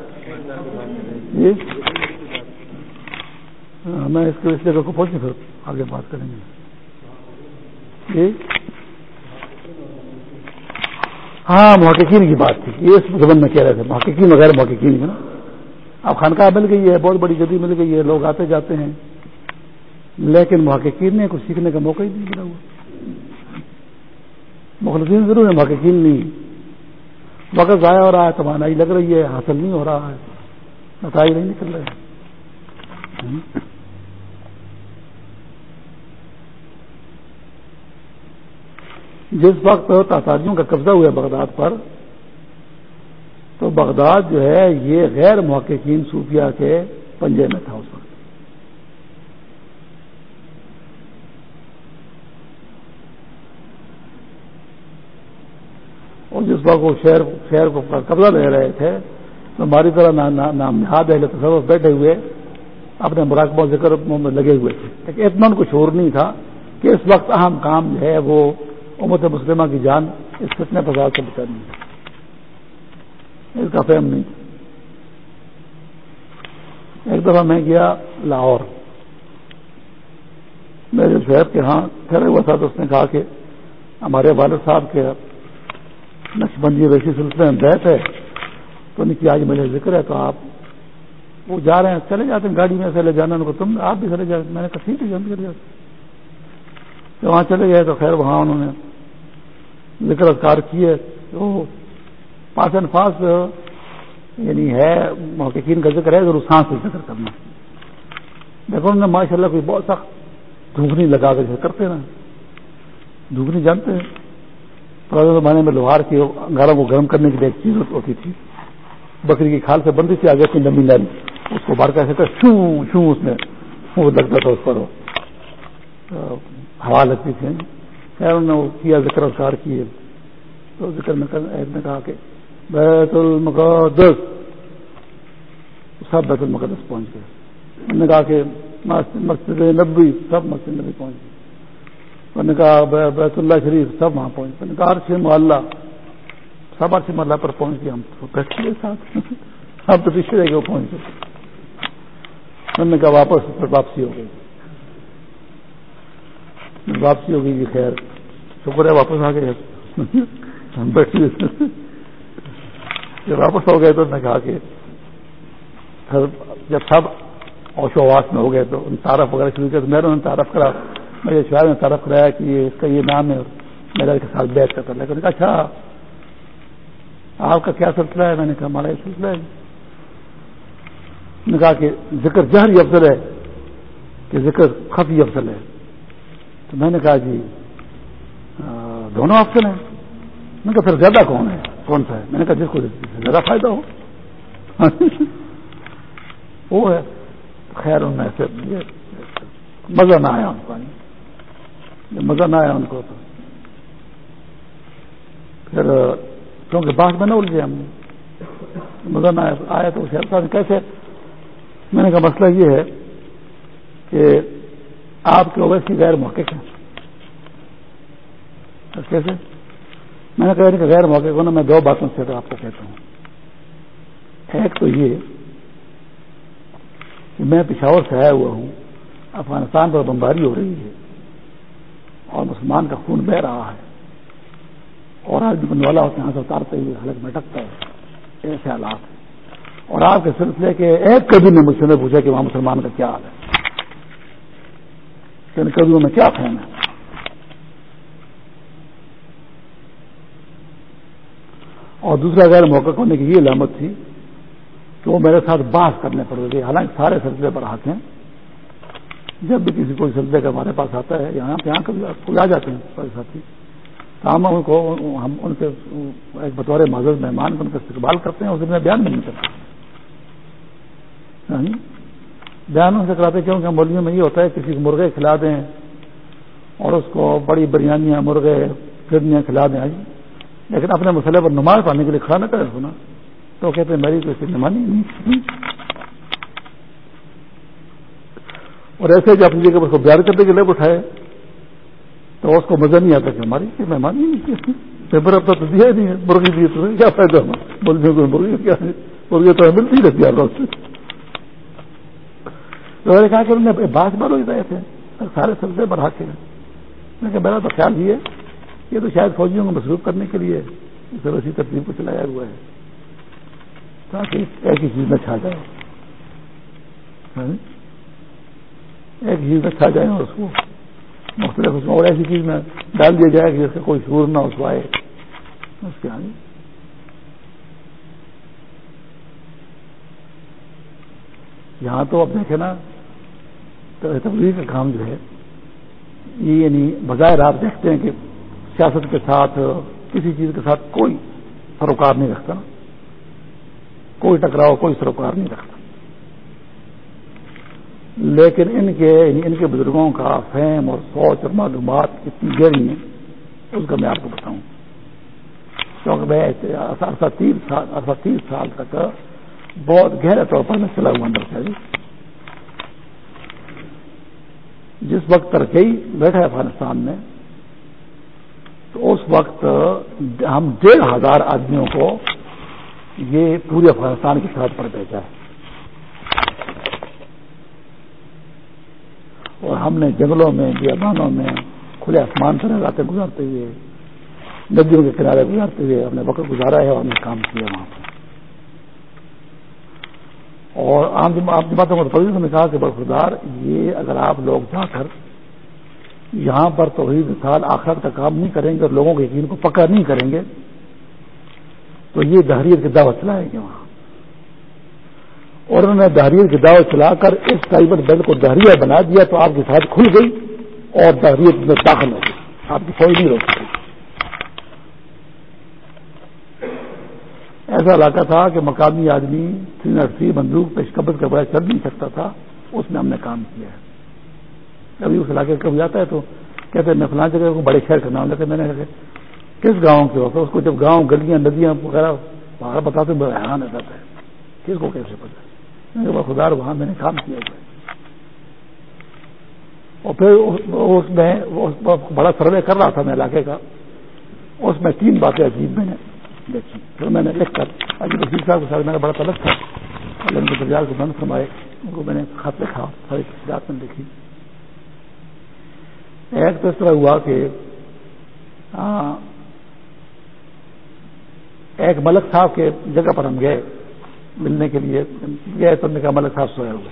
ہاں، میں اس کو اس جگہ کو پہنچے پھر آگے بات کریں گے۔ ہاں محققین کی بات تھی۔ یہ اس زبان میں کہہ رہے تھے۔ محققین وغیرہ، محققین نا۔ اب خانقاہ مل گئی ہے، بہت بڑی گدی مل گئی ہے، لوگ آتے جاتے ہیں۔ لیکن محققین نے کچھ سیکھنے کا موقع ہی نہیں ملا ہوا۔ مخلصین ضرور ہے محققین نہیں۔ وقت ضائع ہو رہا ہے، توانائی لگ رہی ہے، حاصل نہیں ہو رہا ہے۔ نتائج نہیں نکل رہے۔ جس وقت تاتاجیوں کا قبضہ ہوا بغداد پر، تو بغداد جو ہے یہ غیر محققین صوفیہ کے پنجے میں تھا اس وقت۔ اور جس وقت وہ شہر شہر کو قبضہ لے رہے تھے ہماری طرح نام نہاد اہل تصور بیٹھے ہوئے اپنے مراقبہ ذکر میں لگے ہوئے تھے۔ لیکن اتنا ان کو شور نہیں تھا کہ اس وقت اہم کام جو ہے وہ امت مسلمہ کی جان اس کتنے پذار سے بچانی ہے اس کا فہم نہیں ایک دفعہ میں گیا لاہور۔ میرے شہر کے ہاں ٹھہرے ہوا تھا تو اس نے کہا کہ ہمارے والد صاحب کے نقش بندی ویسی سلسلے میں بیٹھ ہے۔ تو نہیں کہ آج مجھے ذکر ہے تو آپ وہ جا رہے ہیں، چلے جاتے ہیں گاڑی میں چلے جانا ان کو، تم آپ بھی چلے جاتے میں نے کہا ٹھیک ہے، جلدی چلے جاتے تو وہاں چلے گئے تو خیر وہاں انہوں نے ذکر اذکار کیے تو پاس اینڈ پاس یعنی ہے، محققین کا ذکر ہے، ضرور سانس سے ذکر کرنا۔ دیکھو، انہوں نے ماشاء اللہ کوئی بہت سخت دھوکنی لگا کر کرتے نا دھوکنی جانتے ہیں۔ پرانے زمانے میں لوہار کی گھروں کو گرم کرنے کے لیے ایک چیز ہوتی تھی۔ بکری کی کھال سے بندی تھی، آگے کی نمی نالی اس کو بار کیسے شو شو اس میں۔ وہ لگتا تھا اس پر۔ ہوا لگتی تھی۔ خیر، انہوں نے وہ کیا ذکر اذکار کیے۔ تو ذکر میں نے کہا کہ بیت المقدس۔ سب بیت المقدس پہنچ گئے۔ انہوں نے کہا کہ مسجد نبی سب مسجد نبی پہنچ گئے۔ انہوں نے کہا بیت اللہ شریف، سب وہاں پہنچ گئے۔ کہا ارش محلہ سب ارش محلہ پر پہنچ گئے ہم تو بیٹھے ساتھ ہم تو پیچھے رہ گئے، وہ پہنچ گئے۔ انہوں نے کہا واپس پھر واپسی ہو گئی۔ واپسی ہو گئی جی خیر۔ شکر ہے، واپس آ گئے۔ ہم بیٹھے جب واپس ہو گئے تو نے کہا کہ جب سب اوش و میں ہو گئے تو ان تعارف وغیرہ شروع کیا تو میں نے تعارف کرا۔ مجھے شہر نے تعارف کرایا کہ یہ اس کا یہ نام ہے میرا کے ساتھ بیٹھ کرتا لیکن کہا اچھا آپ کا کیا سلسلہ ہے؟ میں نے کہا ہمارا یہ سلسلہ ہے۔ نے کہا کہ ذکر جہری افضل ہے کہ ذکر خفی افضل ہے۔ تو میں نے کہا جی دونوں افضل ہیں۔ میں نے کہا، پھر زیادہ کون ہے؟ کون سا ہے؟ میں نے کہا، جس کو زیادہ فائدہ ہو۔ [LAUGHS] وہ ہے۔ خیر ان میں سے مزہ نہ آیا ان کو۔ مزہ نہ آیا ان کو تو۔ پھر کیونکہ بات میں نہ الجھے ہم نے۔ مزہ نہ آیا۔ تو اسے کیسے؟ میں نے کہا مسئلہ یہ ہے کہ آپ کے اویسی غیر موقع ہیں۔ کیسے؟ میں نے کہا یعنی کہ غیر موقع کو نا میں دو باتوں سے آپ کو کہتا ہوں۔ ایک تو یہ کہ میں پشاور سے آیا ہوا ہوں۔ افغانستان پر بمباری ہو رہی ہے اور مسلمان کا خون بہ رہا ہے۔ اور آج بننے والا ہوتے ہیں اتارتے ہوئے حلق میں ٹکتا ہے ایسے حالات ہیں اور آپ کے سلسلے کے ایک کبھی نے مجھ سے پوچھا کہ وہاں مسلمان کا کیا حال ہے۔ ان کبھی میں کیا فہم ہے۔ اور دوسرا غیر موقع ہونے کی یہ علامت تھی کہ وہ میرے ساتھ بات کرنے پڑ گئی حالانکہ سارے سلسلے پر ہاتھ ہیں۔ جب بھی کسی کو سلسلے کا ہمارے پاس آتا ہے، یہاں پہ یہاں کبھی آ جاتے ہیں، سارے ساتھی۔ ہم ان کو ہم ان کے ایک بطور معذرت مہمان ان کا استقبال کرتے ہیں، اس دن میں بیان نہیں کرتے۔ ہاں جی؟ بیانوں سے کراتے کیوں؟ کہ مولویوں میں یہ ہوتا ہے، کسی کو مرغے کھلا دیں اور اس کو بڑی بریانیاں، مرغے فرنیاں کھلا دیں۔ ہاں جی؟ لیکن اپنے مسئلے پر نماز پڑھنے کے لیے کھڑا نہ کرے سنا تو کہتے ہیں، میری تو اس نمانی نہیں۔ اور ایسے جو اپنی جگہ اس کو بیان کرنے کے لیے اٹھائے تو اس کو مزہ نہیں آتا کہ ہماری مہمان ہی نہیں پیپر اب تو دیا نہیں ہے، مرغی دیے تو کیا فائدہ مرغی کو مرغی کیا ہے؟ مرغی تو ملتی رہتی ہے تو میں نے کہا کہ انہوں نے بات بار ہو رہے تھے سارے سلسلے بڑھا کے میں کہ میرا تو خیال یہ ہے یہ تو شاید فوجیوں کو مصروف کرنے کے لیے اسے اسی ترتیب کو چلایا ہوا ہے۔ تاکہ ایک ہی چیز میں چھا جائے۔ ہاں؟ ایک چیز میں چھا جائے اور اس کو مختلف اس میں اور ایسی چیز میں ڈال دیا جائے کہ جس کا کوئی شور نہ اس کو آئے اس کے آگے۔ یہاں تو اب دیکھیں نا تبلیغ کا کام جو ہے، یہ یعنی بظاہر آپ دیکھتے ہیں کہ سیاست کے ساتھ، کسی چیز کے ساتھ کوئی سروکار نہیں رکھتا۔ کوئی ٹکراؤ، کوئی سروکار نہیں رکھتا۔ لیکن ان کے یعنی ان کے بزرگوں کا فہم اور سوچ اور معلومات کتنی گہری ہیں، اس کا میں آپ کو بتاؤں۔ کیونکہ میں تیس سال تیس سال تک بہت گہرے طور پر میں چلا ہوا اندر سے جس وقت ترکی بیٹھا افغانستان میں، تو اس وقت ہم ڈیڑھ ہزار آدمیوں کو یہ پورے افغانستان کی سرحد پر بھیجا ہے۔ اور ہم نے جنگلوں میں، بیابانوں میں کھلے آسمان پر راتیں گزارتے ہوئے، ندیوں کے کنارے گزارتے ہوئے ہم نے وقت گزارا ہے اور ہم نے کام کیا وہاں پر۔ اور آپ کی باتوں نے کہا کہ برفدار یہ اگر آپ لوگ جا کر یہاں پر توحید مثال آخرت کا کام نہیں کریں گے اور لوگوں کے یقین کو پکا نہیں کریں گے، تو یہ دہریت کی دعوت چلائیں گے وہاں۔ اور انہوں نے دہریت کی دعوت چلا کر اس سائبر بیل کو دہریا بنا دیا تو آپ کی ساتھ کھل گئی اور دہریت میں داخل ہو گئی۔ آپ کی فوج نہیں روک سکتی ایسا علاقہ تھا کہ مقامی آدمی تین سی بندوق پیش قبض کا بڑا چل نہیں سکتا تھا۔ اس میں ہم نے کام کیا ہے۔ کبھی اس علاقے کبھی جاتا ہے تو کہتے ہیں میں فلاں جگہ کو بڑے شہر کا نام لیتے میں نے کس گاؤں کے ہوتا اس کو جب گاؤں، گلیاں، ندیاں وغیرہ، وہاں بتاتے بڑا حیران رہتا ہے۔ کس کو کیسے پتا خدا وہاں میں نے کام کیا ہوا اور پھر اس میں بڑا سروے کر رہا تھا میں علاقے کا۔ اس میں تین باتیں عجیب میں نے دیکھی۔ پھر میں نے لکھ کر عجیب وزیر صاحب کے ساتھ میرا بڑا طلب تھا اللہ کے درجال کو بند فرمائے۔ ان کو میں نے خط لکھا، ساری تفصیلات میں لکھی ایک تو اس طرح ہوا کہ ہاں، ایک ملک صاحب کے جگہ پر ہم گئے۔ ملنے کے لیے گئے تو نے کہا ملک صاحب سویا ہوئے۔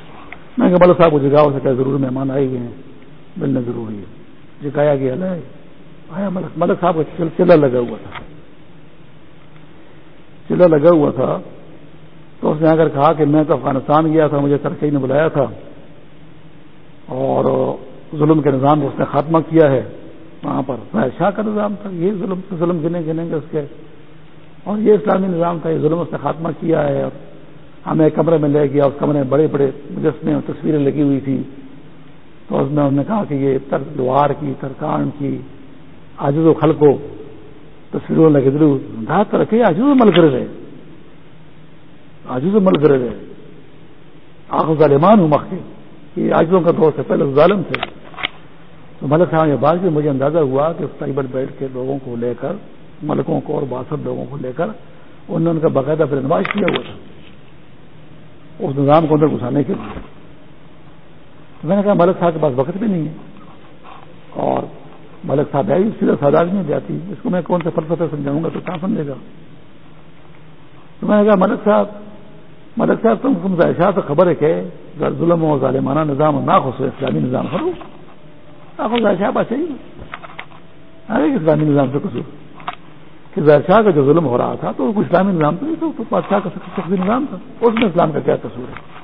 میں کہا ملک صاحب کو جگاؤ سے کہ ضرور مہمان آئے ہوئے ہیں، ملنا ضروری ہے۔ جگایا گیا آیا ملک ملک صاحب کا چلا لگا ہوا تھا۔ چلا لگا ہوا تھا تو اس نے اگر کہا کہ میں تو افغانستان گیا تھا، مجھے ترکی نے بلایا تھا۔ اور ظلم کے نظام کو اس نے خاتمہ کیا ہے وہاں پر۔ شاہ کا نظام تھا، یہ ظلم ظلم گنے گنے گے اس کے۔ اور یہ اسلامی نظام تھا، یہ ظلم اس نے خاتمہ کیا ہے۔ اور ہمیں کمرے میں لے گیا اس کمرے میں بڑے بڑے مجسمے اور تصویریں لگی ہوئی تھیں۔ تو اس میں انہوں نے کہا کہ یہ تر لوہار کی، ترکان کی آجز و خل کو تصویروں لگے۔ دلو دھات رکھے آجز مل کر رہے آجز و مل کر رہے آخ ظالمان ہوں مخ کے آجزوں کا دور سے پہلے ظالم تھے۔ تو ملک صاحب، یہ بات بھی مجھے اندازہ ہوا کہ اس ٹائبل بیٹھ کے لوگوں کو لے کر، ملکوں کو اور باسٹھ لوگوں کو لے کر، انہوں نے ان کا باقاعدہ پھر نماز کیا ہوا تھا۔ اس نظام کو اندر گھسانے کے لیے۔ تو میں نے کہا، ملک صاحب کے پاس وقت بھی نہیں ہے۔ اور ملک صاحب ہے، سیدھا سادہ نہیں جاتی اس کو میں کون سے فلسفے سمجھاؤں گا؟ تو کہاں سمجھے گا؟ تو میں نے کہا، ملک صاحب ملک صاحب، تم تم شاہ تو خبر ہے کہ ظلم و ظالمانہ نظام نہ ہو اسلامی نظام۔ کرو شاہ ارے، اسلامی نظام سے قصور۔ کہ شاہ کا جو ظلم ہو رہا تھا تو اسلامی نظام تو نہیں تو بادشاہ کا شخصی نظام تھا۔ اس میں اسلام کا کیا قصور ہے؟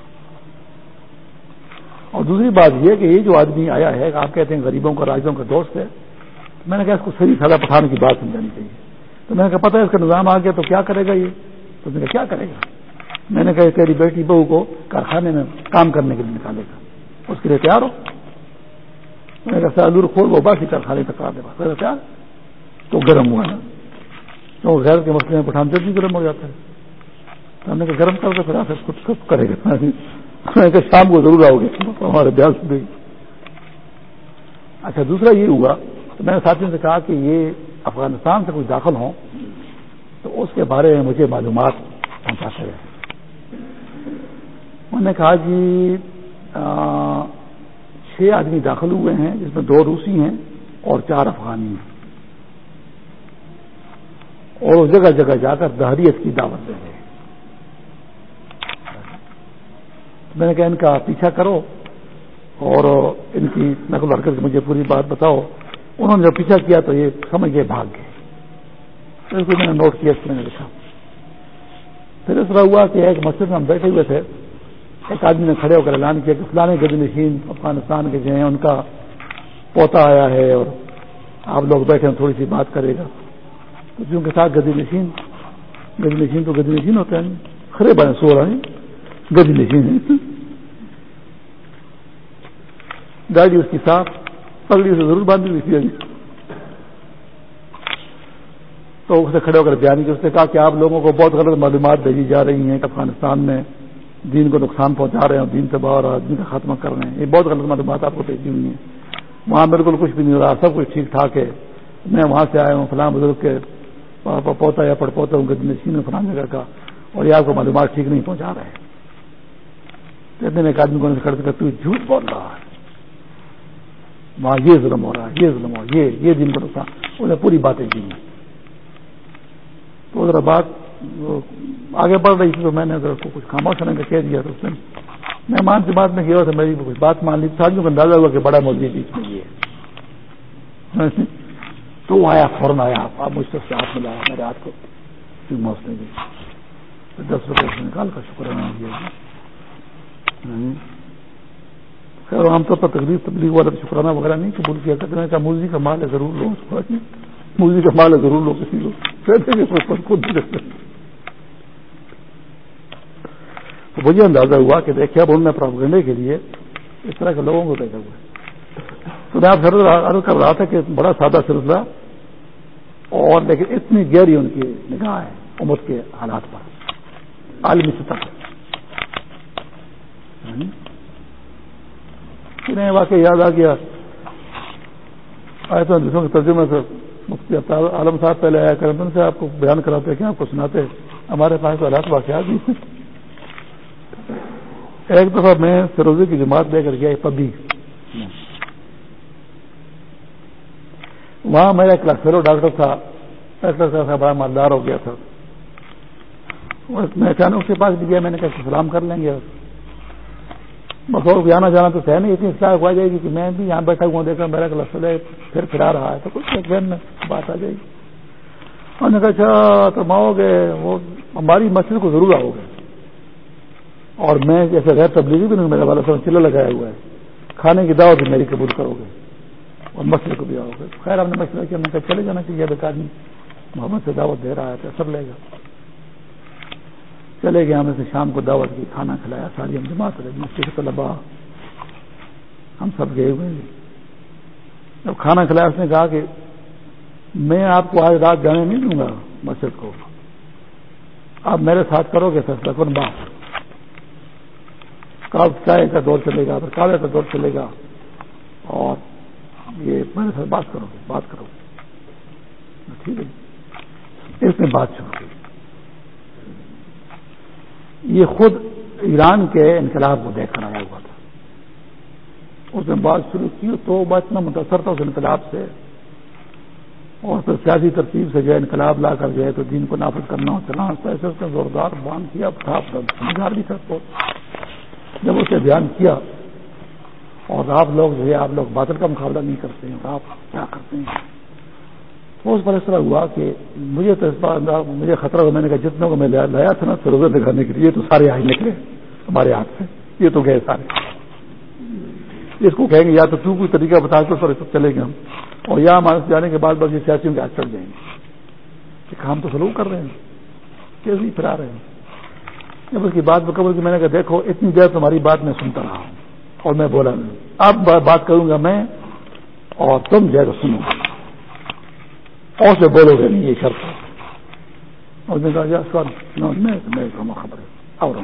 اور دوسری بات یہ کہ یہ جو آدمی آیا ہے، آپ کہتے ہیں غریبوں کا، راجوں کا دوست ہے میں نے کہا اس کو صحیح سادہ پٹھانے کی بات سمجھانی چاہیے۔ تو میں نے کہا پتا ہے اس کا نظام آ گیا تو کیا کرے گا یہ؟ تو میں نے کہا کیا کرے گا؟ میں نے کہا تیری بیٹی بہو کو کارخانے میں کام کرنے کے لیے نکالے گا۔ اس کے لیے تیار ہو۔ میں نے کہا سالور کھول وہ باسی کارخانے تک کرا دے گا۔ تیار؟ تو گرم ہوا نا تو غیر کے مسئلے میں پٹھان بھی گرم ہو جاتا ہے۔ ہم نے کہا گرم کر کے پھر آپ خود کرے گا میں کہا شام کو ضرور آؤ گے۔ ہمارے بیاض سے اچھا دوسرا یہ ہوا، تو میں نے ساتھیوں سے کہا کہ یہ افغانستان سے کچھ داخل ہوں تو اس کے بارے میں مجھے معلومات پہنچاتے رہے انہوں نے کہا جی چھ آدمی داخل ہوئے ہیں، جس میں دو روسی ہیں اور چار افغانی ہیں۔ اور جگہ جگہ جا کر دہریت کی دعوت دے رہے میں نے کہا ان کا پیچھا کرو اور ان کی نقل حرکت مجھے پوری بات بتاؤ۔ انہوں نے جب پیچھا کیا تو یہ سمجھ گئے بھاگ گئے۔ میں نے نوٹ کیا اس میں نے لکھا۔ پھر اس طرح ہوا کہ ایک مسجد میں ہم بیٹھے ہوئے تھے۔ ایک آدمی نے کھڑے ہو کر اعلان کیا کہ فلانے گدی نشین افغانستان کے جو ہیں، ان کا پوتا آیا ہے اور آپ لوگ بیٹھے ہیں، تھوڑی سی بات کرے گا۔ تو کے ساتھ گدی نشین گدی نشین تو گدی نشین ہوتے ہیں۔ کھڑے بنے سو رہے ہیں، گدی نشین ہے گاڑی اس کی صاف پگڑی سے ضرور باندھی ہوئی تھی تو اسے کھڑے ہو کر بیان کیا، اس نے کہا کہ آپ لوگوں کو بہت غلط معلومات بھیجی جا رہی ہیں افغانستان میں دین کو نقصان پہنچا رہے ہیں دین سے باہر آدمی کا خاتمہ کر رہے ہیں۔ یہ بہت غلط معلومات آپ کو بھیجی ہوئی ہیں۔ وہاں بالکل کچھ بھی نہیں ہو رہا، سب کچھ ٹھیک ٹھاک ہے۔ میں وہاں سے آیا ہوں، فلاں بزرگ کے پوتا یا پڑ پوتا ہوں گدنشین فلاں جگہ کا اور یہ آپ کو معلومات ٹھیک نہیں پہنچا رہے کہتے ہیں ایک آدمی کو کھڑے کر تو جھوٹ بول رہا ہے۔ وہاں یہ ظلم ہو رہا ہے یہ ظلم ہو رہا ہے یہ یہ دن پر انہیں پوری باتیں کی ہیں۔ تو ذرا بات آگے بڑھ رہی تھی تو میں نے اگر کچھ خاموش ہونے کا کہہ دیا تو اس نے میں مان سے بات میں کیا تھا میری کچھ بات مان لی ساتھیوں کو اندازہ ہوا کہ بڑا موضوع بیچ میں یہ تو وہ آیا فوراً آیا آپ مجھ سے ہاتھ ملایا میرے ہاتھ کو موسم دی دس روپئے سے نکال کر شکر ہاں۔ خیر، عام طور پر تقریب تبلیغ والا شکرانہ وغیرہ نہیں قبول کیا کرتے میں موزی کا مال ہے ضرور لو موزی کا مال ہے ضرور لو کسی لوگ۔ خود تو مجھے اندازہ ہوا کہ دیکھے اب انہوں نے پراپگنڈے کے لیے اس طرح کے لوگوں کو دیکھا ہوا ہے تو میں آپ عرض کر رہا تھا کہ بڑا سادہ سلسلہ اور لیکن اتنی گہری ان کی نگاہ ہے امت کے حالات پر۔ عالمی سطح پر۔ یعنی انہیں واقعی یاد آ گیا۔ آئے تو کے ترجمے سے مفتی عالم صاحب پہلے آیا کرتے سے آپ کو بیان کراتے کہ آپ کو سناتے ہمارے پاس حالات واقعات بھی ایک دفعہ میں سروزی کی جماعت لے کر گیا پبی۔ وہاں میرا ایک فیلو ڈاکٹر تھا۔ ڈاکٹر صاحب بڑا مالدار ہو گیا تھا۔ میں اچانک اس کے پاس بھی گیا میں نے کہا سلام کر لیں گے۔ بس اور آنا جانا تو ہے نہیں اتنی اصلاح ہو جائے گی کہ میں بھی یہاں بیٹھا ہوں، دیکھا میرا کلسل ہے پھر پھرا رہا ہے۔ تو کچھ ایک میں بات آ جائے گی۔ انہوں نے کہا اچھا تو آؤ گے وہ ہماری مسجد کو ضرور آؤ گے۔ اور میں جیسے غیر تبلیغی بھی نہیں، میرے والا سب چلے لگایا ہوا ہے۔ کھانے کی دعوت بھی میری قبول کرو گے۔ اور مسجد کو بھی آؤ۔ گے خیر ہم نے مسئلہ کیا، میں کہا چلے جانا چاہیے ایک آدمی محمد سے دعوت دے رہا ہے تو سب لے گا۔ چلے گئے، ہم سے شام کو دعوت کی، کھانا کھلایا، ساری ہم جماعت رہے مسجد طلبا ہم سب گئے ہوئے جب کھانا کھلایا، اس نے کہا کہ میں آپ کو آج رات جانے نہیں دوں گا مسجد کو۔ آپ میرے ساتھ کرو گے سر لکن بات؟ کب چائے کا دور چلے گا پھر کالے کا دور چلے گا اور یہ میرے ساتھ بات کرو گے بات کرو۔ گے ٹھیک ہے۔ اس نے بات شروع کی۔ یہ خود ایران کے انقلاب کو دیکھ کر آیا ہوا تھا۔ اس نے بات شروع کی، تو بات اتنا متاثر تھا اس انقلاب سے۔ اور پھر سیاسی ترتیب سے جو ہے انقلاب لا کر جو ہے تو دین کو نافذ کرنا ہو چلانا۔ ایسے اس نے زوردار بیان کیا تھا سمجھا بھی تھا۔ تو جب اسے بیان کیا اور آپ لوگ جو ہے، آپ لوگ بادل کا مقابلہ نہیں کرتے ہیں، اور آپ کیا کرتے ہیں؟ تو اس پر اس طرح ہوا کہ مجھے تو اس بار مجھے خطرہ ہوا میں نے کہا جتنے کو میں لایا تھا نا سروزے دکھانے کے لیے تو سارے آئے نکلے، ہمارے ہاتھ سے، یہ تو گئے سارے۔ اس کو کہیں گے، یا تو تو کوئی طریقہ بتا کے سب چلے گئے ہم، اور یا ہمارے جانے کے بعد بس یہ سیاسیوں کے ہاتھ چڑھ جائیں گے۔ کہ کام تو سلوک کر رہے ہیں، کیسے پھرا رہے ہیں؟ جب اس کی بات مکمل کی میں نے کہا، دیکھو، اتنی دیر تمہاری بات میں سنتا رہا ہوں۔ اور میں بولا نہیں اب بات کروں گا میں اور تم جو ہے سنو۔ اور سے بولو گے، نہیں یہ شرط اور میں کہا سر میں خبر ہے۔ اور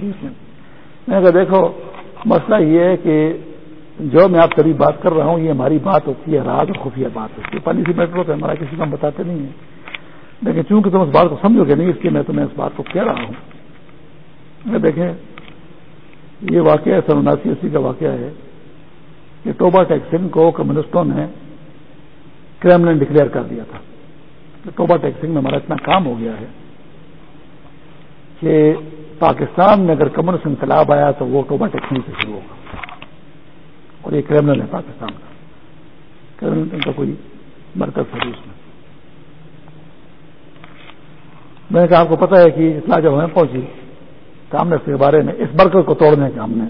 جی، میں کہا، دیکھو، مسئلہ یہ ہے کہ جو میں آپ کبھی بات کر رہا ہوں، یہ ہماری بات ہوتی ہے، راز اور خفیہ بات ہوتی ہے۔ پانی سی میٹر ہے ہمارا کسی کو ہم بتاتے نہیں ہیں۔ لیکن چونکہ تم اس بات کو سمجھو گے نہیں، اس لیے میں تمہیں اس بات کو کہہ رہا ہوں۔ میں دیکھیں یہ واقعہ سن اناسی اسی کا واقعہ ہے کہ ٹوبا ٹیکسنگ کو کمیونسٹوں نے کریملن ڈکلیئر کر دیا تھا۔ کہ ٹوبا ٹیکسنگ میں ہمارا اتنا کام ہو گیا ہے کہ پاکستان میں اگر کمیونسٹ انقلاب آیا تو وہ ٹوبا ٹیکسنگ سے شروع ہوگا۔ اور یہ کریمنل ہے پاکستان کا۔ کریمنل کا کوئی مرکز ہے اس میں۔ میں نے کہا آپ کو پتا ہے کہ اطلاع جب ہمیں پہنچی تو ہم نے اس کے بارے میں اس مرکز کو توڑنے کا ہم نے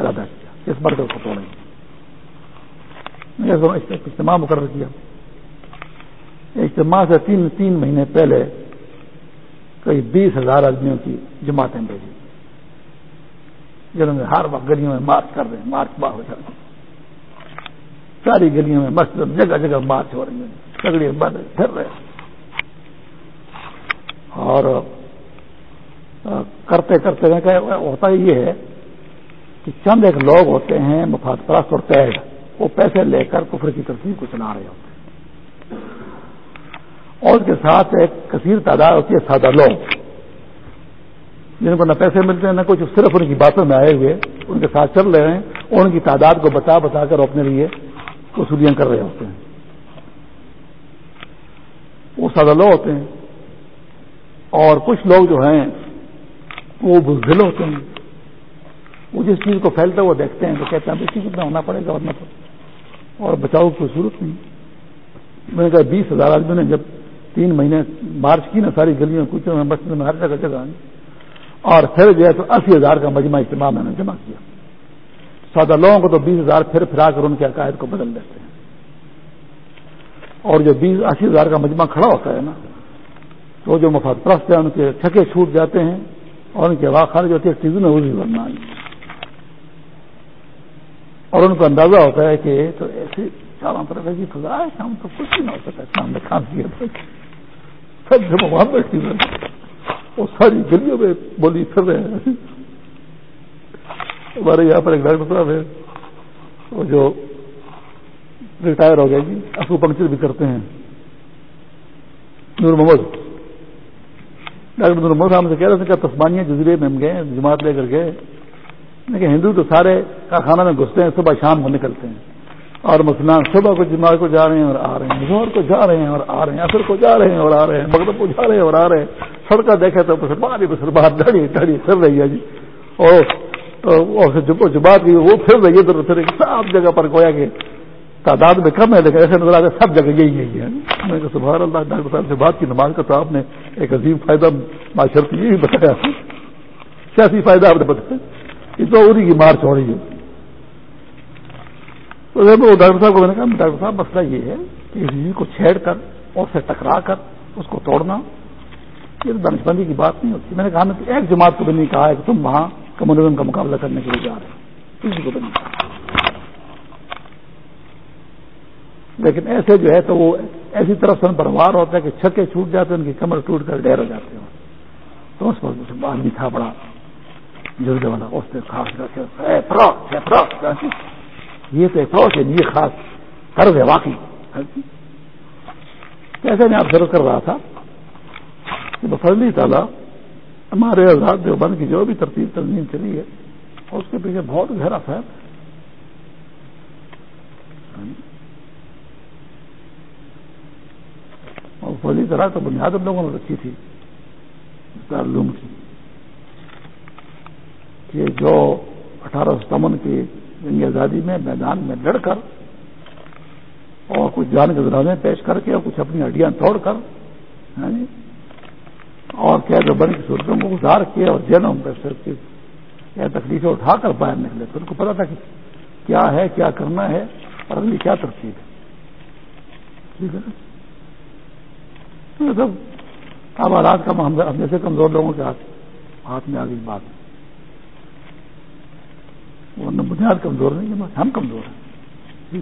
ارادہ کیا، اس مرکز کو توڑیں اجتماع مقرر کیا۔ اجتماع سے تین تین مہینے پہلے کوئی بیس ہزار آدمیوں کی جماعتیں بھیجی۔ جنہوں نے ہر وقت گلیوں میں مارچ کر رہے ہیں، مارچ باہر ہو جاتے ساری گلیوں میں مسجد جگہ جگہ مارچ ہو رہی ہیں سگڑی بند، پھر رہے اور کرتے کرتے ہوتا یہ ہے کہ چند ایک لوگ ہوتے ہیں، مفاد پرست اور پیڈ وہ پیسے لے کر کفر کی تصویر کو چلا رہے ہوتے ہیں۔ اور اس کے ساتھ ایک کثیر تعداد ہوتی ہے سادہ لوگ، جن کو نہ پیسے ملتے ہیں نہ کچھ، صرف ان کی باتوں میں آئے ہوئے، ان کے ساتھ چل رہے ہیں، اور ان کی تعداد کو بتا بتا کر اپنے لیے وصولیاں کر رہے ہوتے ہیں۔ وہ سادہ لوگ ہوتے ہیں، اور کچھ لوگ جو ہیں وہ بزدل ہوتے ہیں۔ وہ جس چیز کو پھیلتا وہ دیکھتے ہیں تو کہتے ہیں اسی کتنا ہونا پڑے گا اور نہ اور بچاؤ کی ضرورت نہیں۔ میں نے کہا بیس ہزار آدمی نے جب تین مہینے مارچ کی نا ساری گلیوں کوچوں میں مسجد میں ہر جگہ جگہ اور پھر جو ہے تو اسی ہزار کا مجمع اجتماع میں نے جمع کیا۔ سادہ لوگوں کو تو بیس ہزار پھر پھرا کر ان کے عقائد کو بدل دیتے ہیں۔ اور جو بیس اسی ہزار کا مجمع کھڑا ہوتا ہے نا، تو جو مفاد پرست ہیں، ان کے چھکے چھوٹ جاتے ہیں۔ اور ان کی ہوا خارج ہوتی ہے چیزوں میں وہ بھی بننا اور ان کو اندازہ ہوتا ہے کہ تو ایسے چاروں طرف ایسی فضا ہے ہم تو کچھ بھی نہ ہو سکتا اتنا ہم نے کام کیا سب جب وہاں بیٹھی وہ ساری گلیوں میں بولی پھر رہے ہیں۔ ہمارے یہاں پر ایک ڈاکٹر صاحب ہے وہ جو ریٹائر ہو گئے جی اصو پنکچر بھی کرتے ہیں۔ نور محمد۔ ڈاکٹر نور محمد صاحب سے کہہ رہے تھے کہ تسمانیہ جزیرے میں ہم گئے، جماعت لے کر گئے۔ لیکن ہندو تو سارے کارخانہ میں گھستے ہیں، صبح شام کو نکلتے ہیں۔ اور مسلمان صبح کو جماعت کو جا رہے ہیں اور آ رہے ہیں زہر کو جا رہے ہیں اور آ رہے ہیں اثر کو جا رہے ہیں اور آ رہے ہیں، مغرب کو جا رہے ہیں اور آ رہے ہیں۔ سڑکیں دیکھے تو مسلمان ہی مسلمان ڈڑی ڈڑی پھر رہی ہے جی۔ اور جماعت کی وہ پھر رہی ہے ادھر پھر سب جگہ پر گویا کہ تعداد میں کم ہے، لیکن ایسے نظر آتا ہے سب جگہ یہی یہی ہے۔ میں سبحان اللہ، ڈاکٹر صاحب سے بات کی، نماز کا تو آپ نے ایک عظیم فائدہ معاشرتی یہ بھی بتایا سیاسی فائدہ آپ نے بتایا اس تو انہیں کی مارچ ہو رہی ہے۔ تو ڈاکٹر صاحب کو میں نے کہا، ڈاکٹر صاحب، مسئلہ یہ ہے کہ اس چیز کو چھیڑ کر اور سے ٹکرا کر اس کو توڑنا، یہ تو دانش بندی کی بات نہیں ہوتی۔ میں نے کہا کہ ایک جماعت کو بھی نہیں کہا ہے کہ تم وہاں کمیونزم کا مقابلہ کرنے کے لیے جا رہے ہیں کسی کو بھی نہیں کہا۔ لیکن ایسے جو ہے تو وہ ایسی طرف سے پروار ہوتا ہے کہ چھکے چھوٹ جاتے ہیں، ان کی کمر ٹوٹ کر ڈیر ہو جاتے ہیں۔ تو اس پر آدمی تھا بڑا جلدے والا۔ اس نے خاص جی، یہ تو ایک ہے، یہ خاص قرض ہے واقعی جی، کیسے میں آپ ضرور کر رہا تھا کہ بفرلی تعالیٰ ہمارے آزاد دیوبند کی جو بھی ترتیب، تنظیم چلی ہے، اس کے پیچھے بہت گہرا فیل اور فضی طرح تو بنیاد ہم لوگوں نے رکھی تھی تعلوم کی۔ کہ جو اٹھارہ ستمن کی جنگ آزادی میں میدان میں لڑ کر اور کچھ جان کے ذرائع پیش کر کے اور کچھ اپنی ہڈیاں توڑ کر ہاں جی، اور کیا جو بڑی صورتوں کو گزار کیا اور جنوں کیا تکلیفیں اٹھا کر باہر نکلے، تو ان کو پتا تھا کہ کیا ہے، کیا کرنا ہے، اور اگلی کیا ترتیب ہے۔ ٹھیک ہے سب اب حالات کا ہم جیسے کمزور لوگوں کے ہاتھ ہاتھ میں آ گئی بات۔ ورنہ بنیاد کمزور نہیں ہے ہم کمزور ہیں۔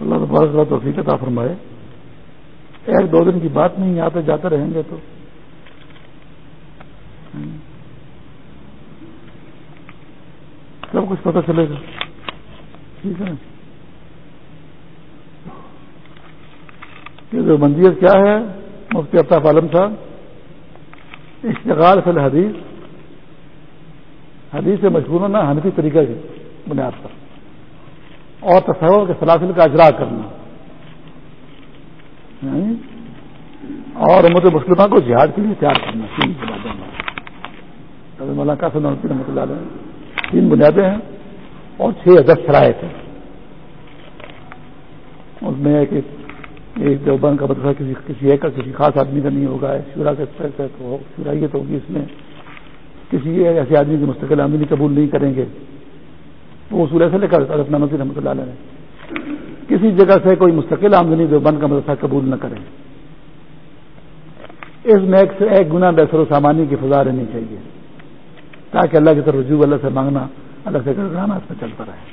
اللہ تبارک توفیق عطا فرمائے۔ ایک دو دن کی بات نہیں آتے جاتے رہیں گے تو۔ سب کچھ پتہ چلے گا۔ ٹھیک ہے۔ جو منزیت کیا ہے، مفتی افتاف عالم صاحب، اشتغال فی الحدیث، حدیث سے مشہور ہونا حنفی طریقہ کی بنیاد پر۔ اور تصور کے سلاسل کا اجرا کرنا۔ یعنی اور امت مسلمہ کو جہاد کے لیے تیار کرنا، تین بنیادیں مولانا قاسم رحمۃ اللہ علیہ، تین بنیادیں ہیں اور چھ دس شرائط ہیں۔ اس میں ایک ایک دیوبند کا مدرسہ کسی کسی ایک کا کسی خاص آدمی کا نہیں ہوگا شورا کے شورائیت ہوگی اس میں۔ کسی ایسے آدمی کی مستقل آمدنی قبول نہیں کریں گے۔ وہ اصول ایسے لے کر اپنا نصیر رحمۃ اللہ علیہ نے۔ کسی جگہ سے کوئی مستقل آمدنی دیوبند کا مدرسہ قبول نہ کریں۔ اس میں ایک سے ایک گنا بحثر و سامانی کی فضا رہنی چاہیے۔ تاکہ اللہ کی طرف رجوع، اللہ سے مانگنا، اللہ سے گڑگڑانا اس میں چلتا رہے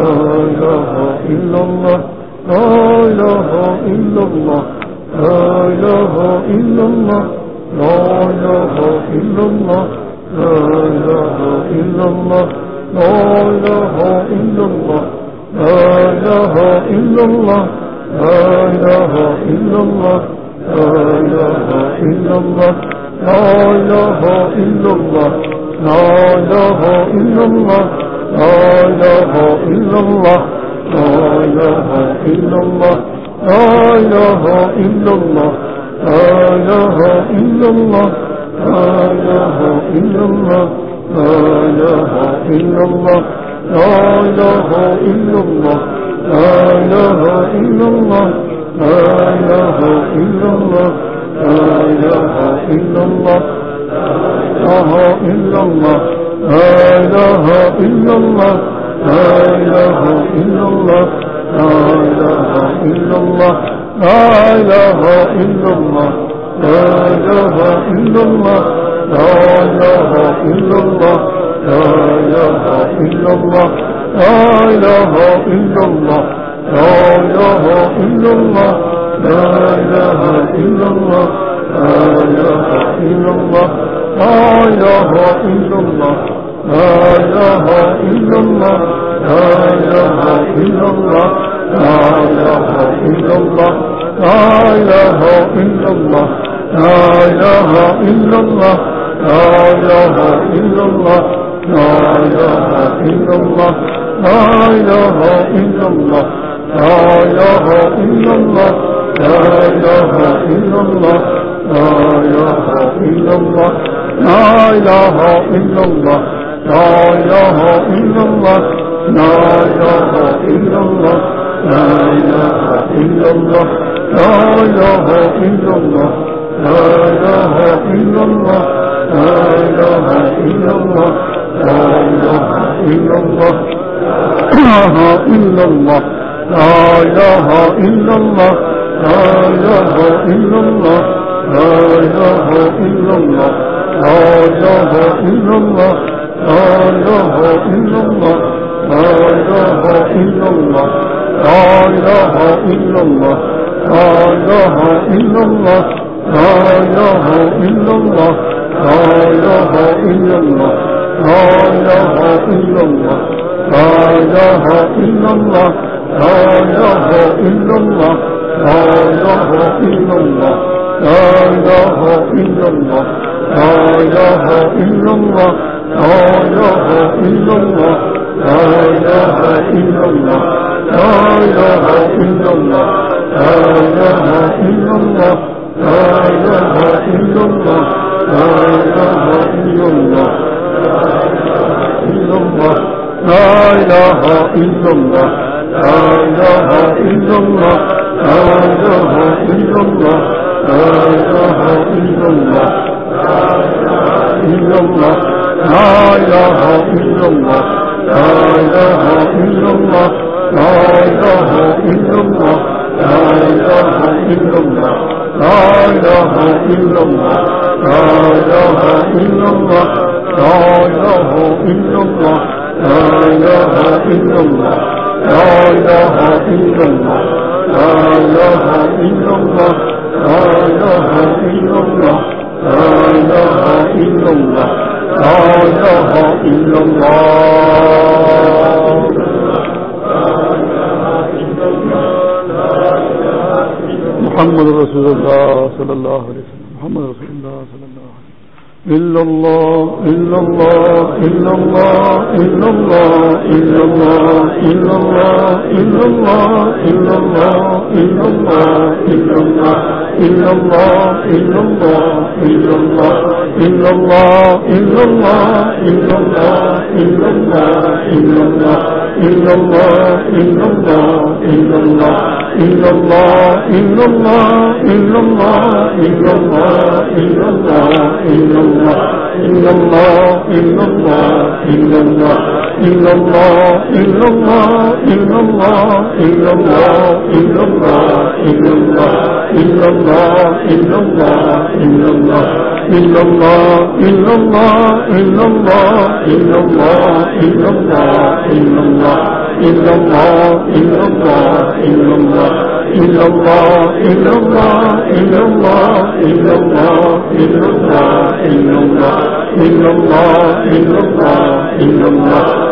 لا إله إلا الله لا إله إلا الله لا إله إلا الله لا إله إلا الله لا إله إلا الله لا إله إلا الله لا إله إلا الله لا إله إلا الله لا إله إلا الله لا إله إلا الله لا إله إلا الله لا إله إلا الله لا إله إلا الله لا إله إلا الله لا إله إلا الله لا إله إلا الله لا إله إلا الله لا إله إلا الله لا إله إلا الله لا إله إلا الله لا إله إلا الله إله إلا الله لا إله إلا الله لا إله إلا الله لا إله إلا الله لا إله إلا الله لا إله إلا الله لا إله إلا الله لا إله إلا الله لا إله إلا الله لا إله إلا الله لا إله إلا الله لا إله إلا الله لا إله إلا الله لا إله إلا الله لا إله إلا الله لا إله إلا الله لا إله إلا الله لا إله إلا الله لا إله إلا الله لا إله إلا الله لا إله إلا الله لا إله إلا الله لا إله إلا الله لا إله إلا الله لا إله إلا الله لا إله إلا الله لا إله إلا الله لا إله إلا الله لا إله إلا الله لا إله إلا الله لا إله إلا الله لا إله إلا الله لا إله إلا الله لا إله إلا الله لا إله إلا الله لا إله إلا الله لا إله إلا الله لا إله إلا الله لا إله إلا الله لا إله إلا الله لا إله إلا الله لا إله إلا الله لا إله إلا الله لا إله إلا الله لا إله إلا الله لا إله إلا الله لا إله إلا الله لا إله إلا الله لا إله إلا الله لا إله إلا الله لا إله إلا الله لا إله إلا الله لا إله إلا الله لا إله إلا الله لا إله إلا الله لا إله إلا الله لا إله إلا الله لا إله إلا الله الله محمد رسول اللہ صلی اللہ علیہ وسلم محمد رسول اللہ صلی اللہ علیہ وسلم۔ إلا الله إلا الله إلا الله إلا الله إلا الله إلا الله إلا الله إلا الله إلا الله إلا الله إلا الله إلا الله إلا الله إلا الله إلا الله إلا الله إلا الله إلا الله إلا الله إلا إلا الله إلا الله إلا الله إلا الله إلا الله إلا الله إلا الله إلا الله إلا الله إلا الله إلا الله إلا الله إلا الله إلا الله إلا الله إلا الله إلا الله إلا الله إلا الله إلا الله إلا الله إلا الله إلا الله إلا الله إلا الله إلا الله إلا الله إلا الله إلا الله إلا الله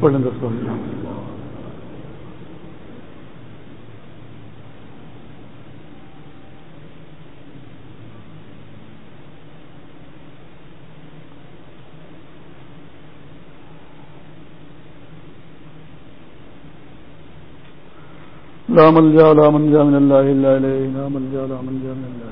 پڑھ لیں دس لا ملجا لا منجا من الله الا اليه لا ملجا لا منجا من الله.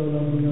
وسلم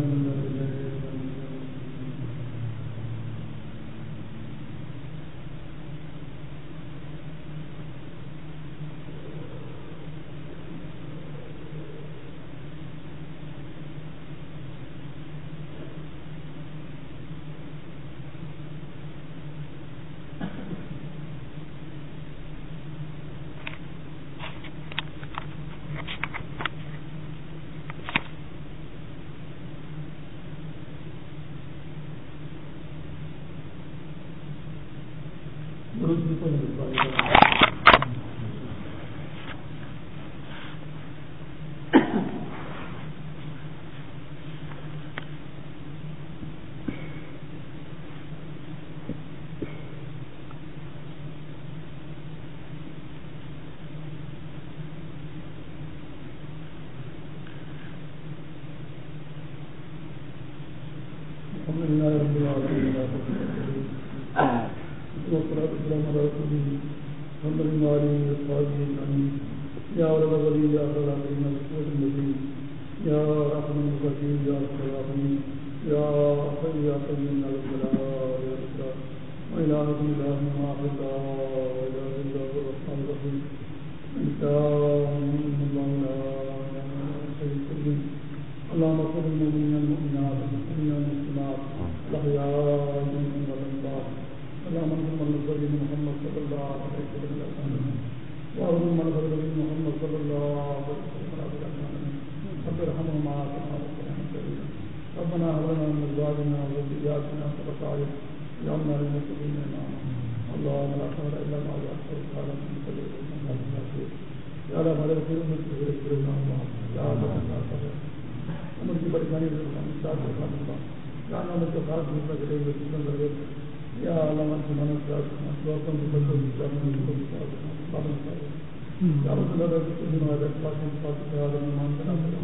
عالم ایمان بنا کرے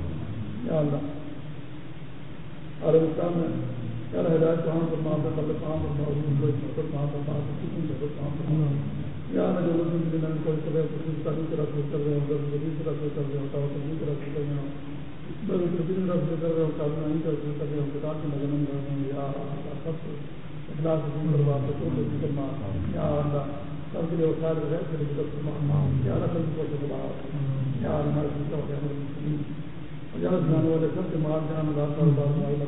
یا اللہ عربستان میں کیا ہدایت کہاں پر ماں پر مطلب کہاں پر موجود کوئی مطلب کہاں پر کہاں پر کسی مطلب کہاں پر یا نہ جو لوگ دن میں کوئی کرے کسی طرح طرح سے کر رہے ہوں ادھر دوسری طرح سے کر رہے ہوں تو دوسری طرح سے کر رہے ہوں ادھر دوسری طرح سے کر رہے ہوں کام نہیں کر رہے کر رہے ہوں کتاب کی نظر میں رہے ہوں یا سب اخلاص سے کروا تو تو کرنا یا اللہ سب کے لیے وسائل غیر سے ذکر فرما یا اللہ سب کو سے بلا یا اللہ ہمارے سب کو ہمارے مسلمین یا اللہ جانے والے سب کے مال جان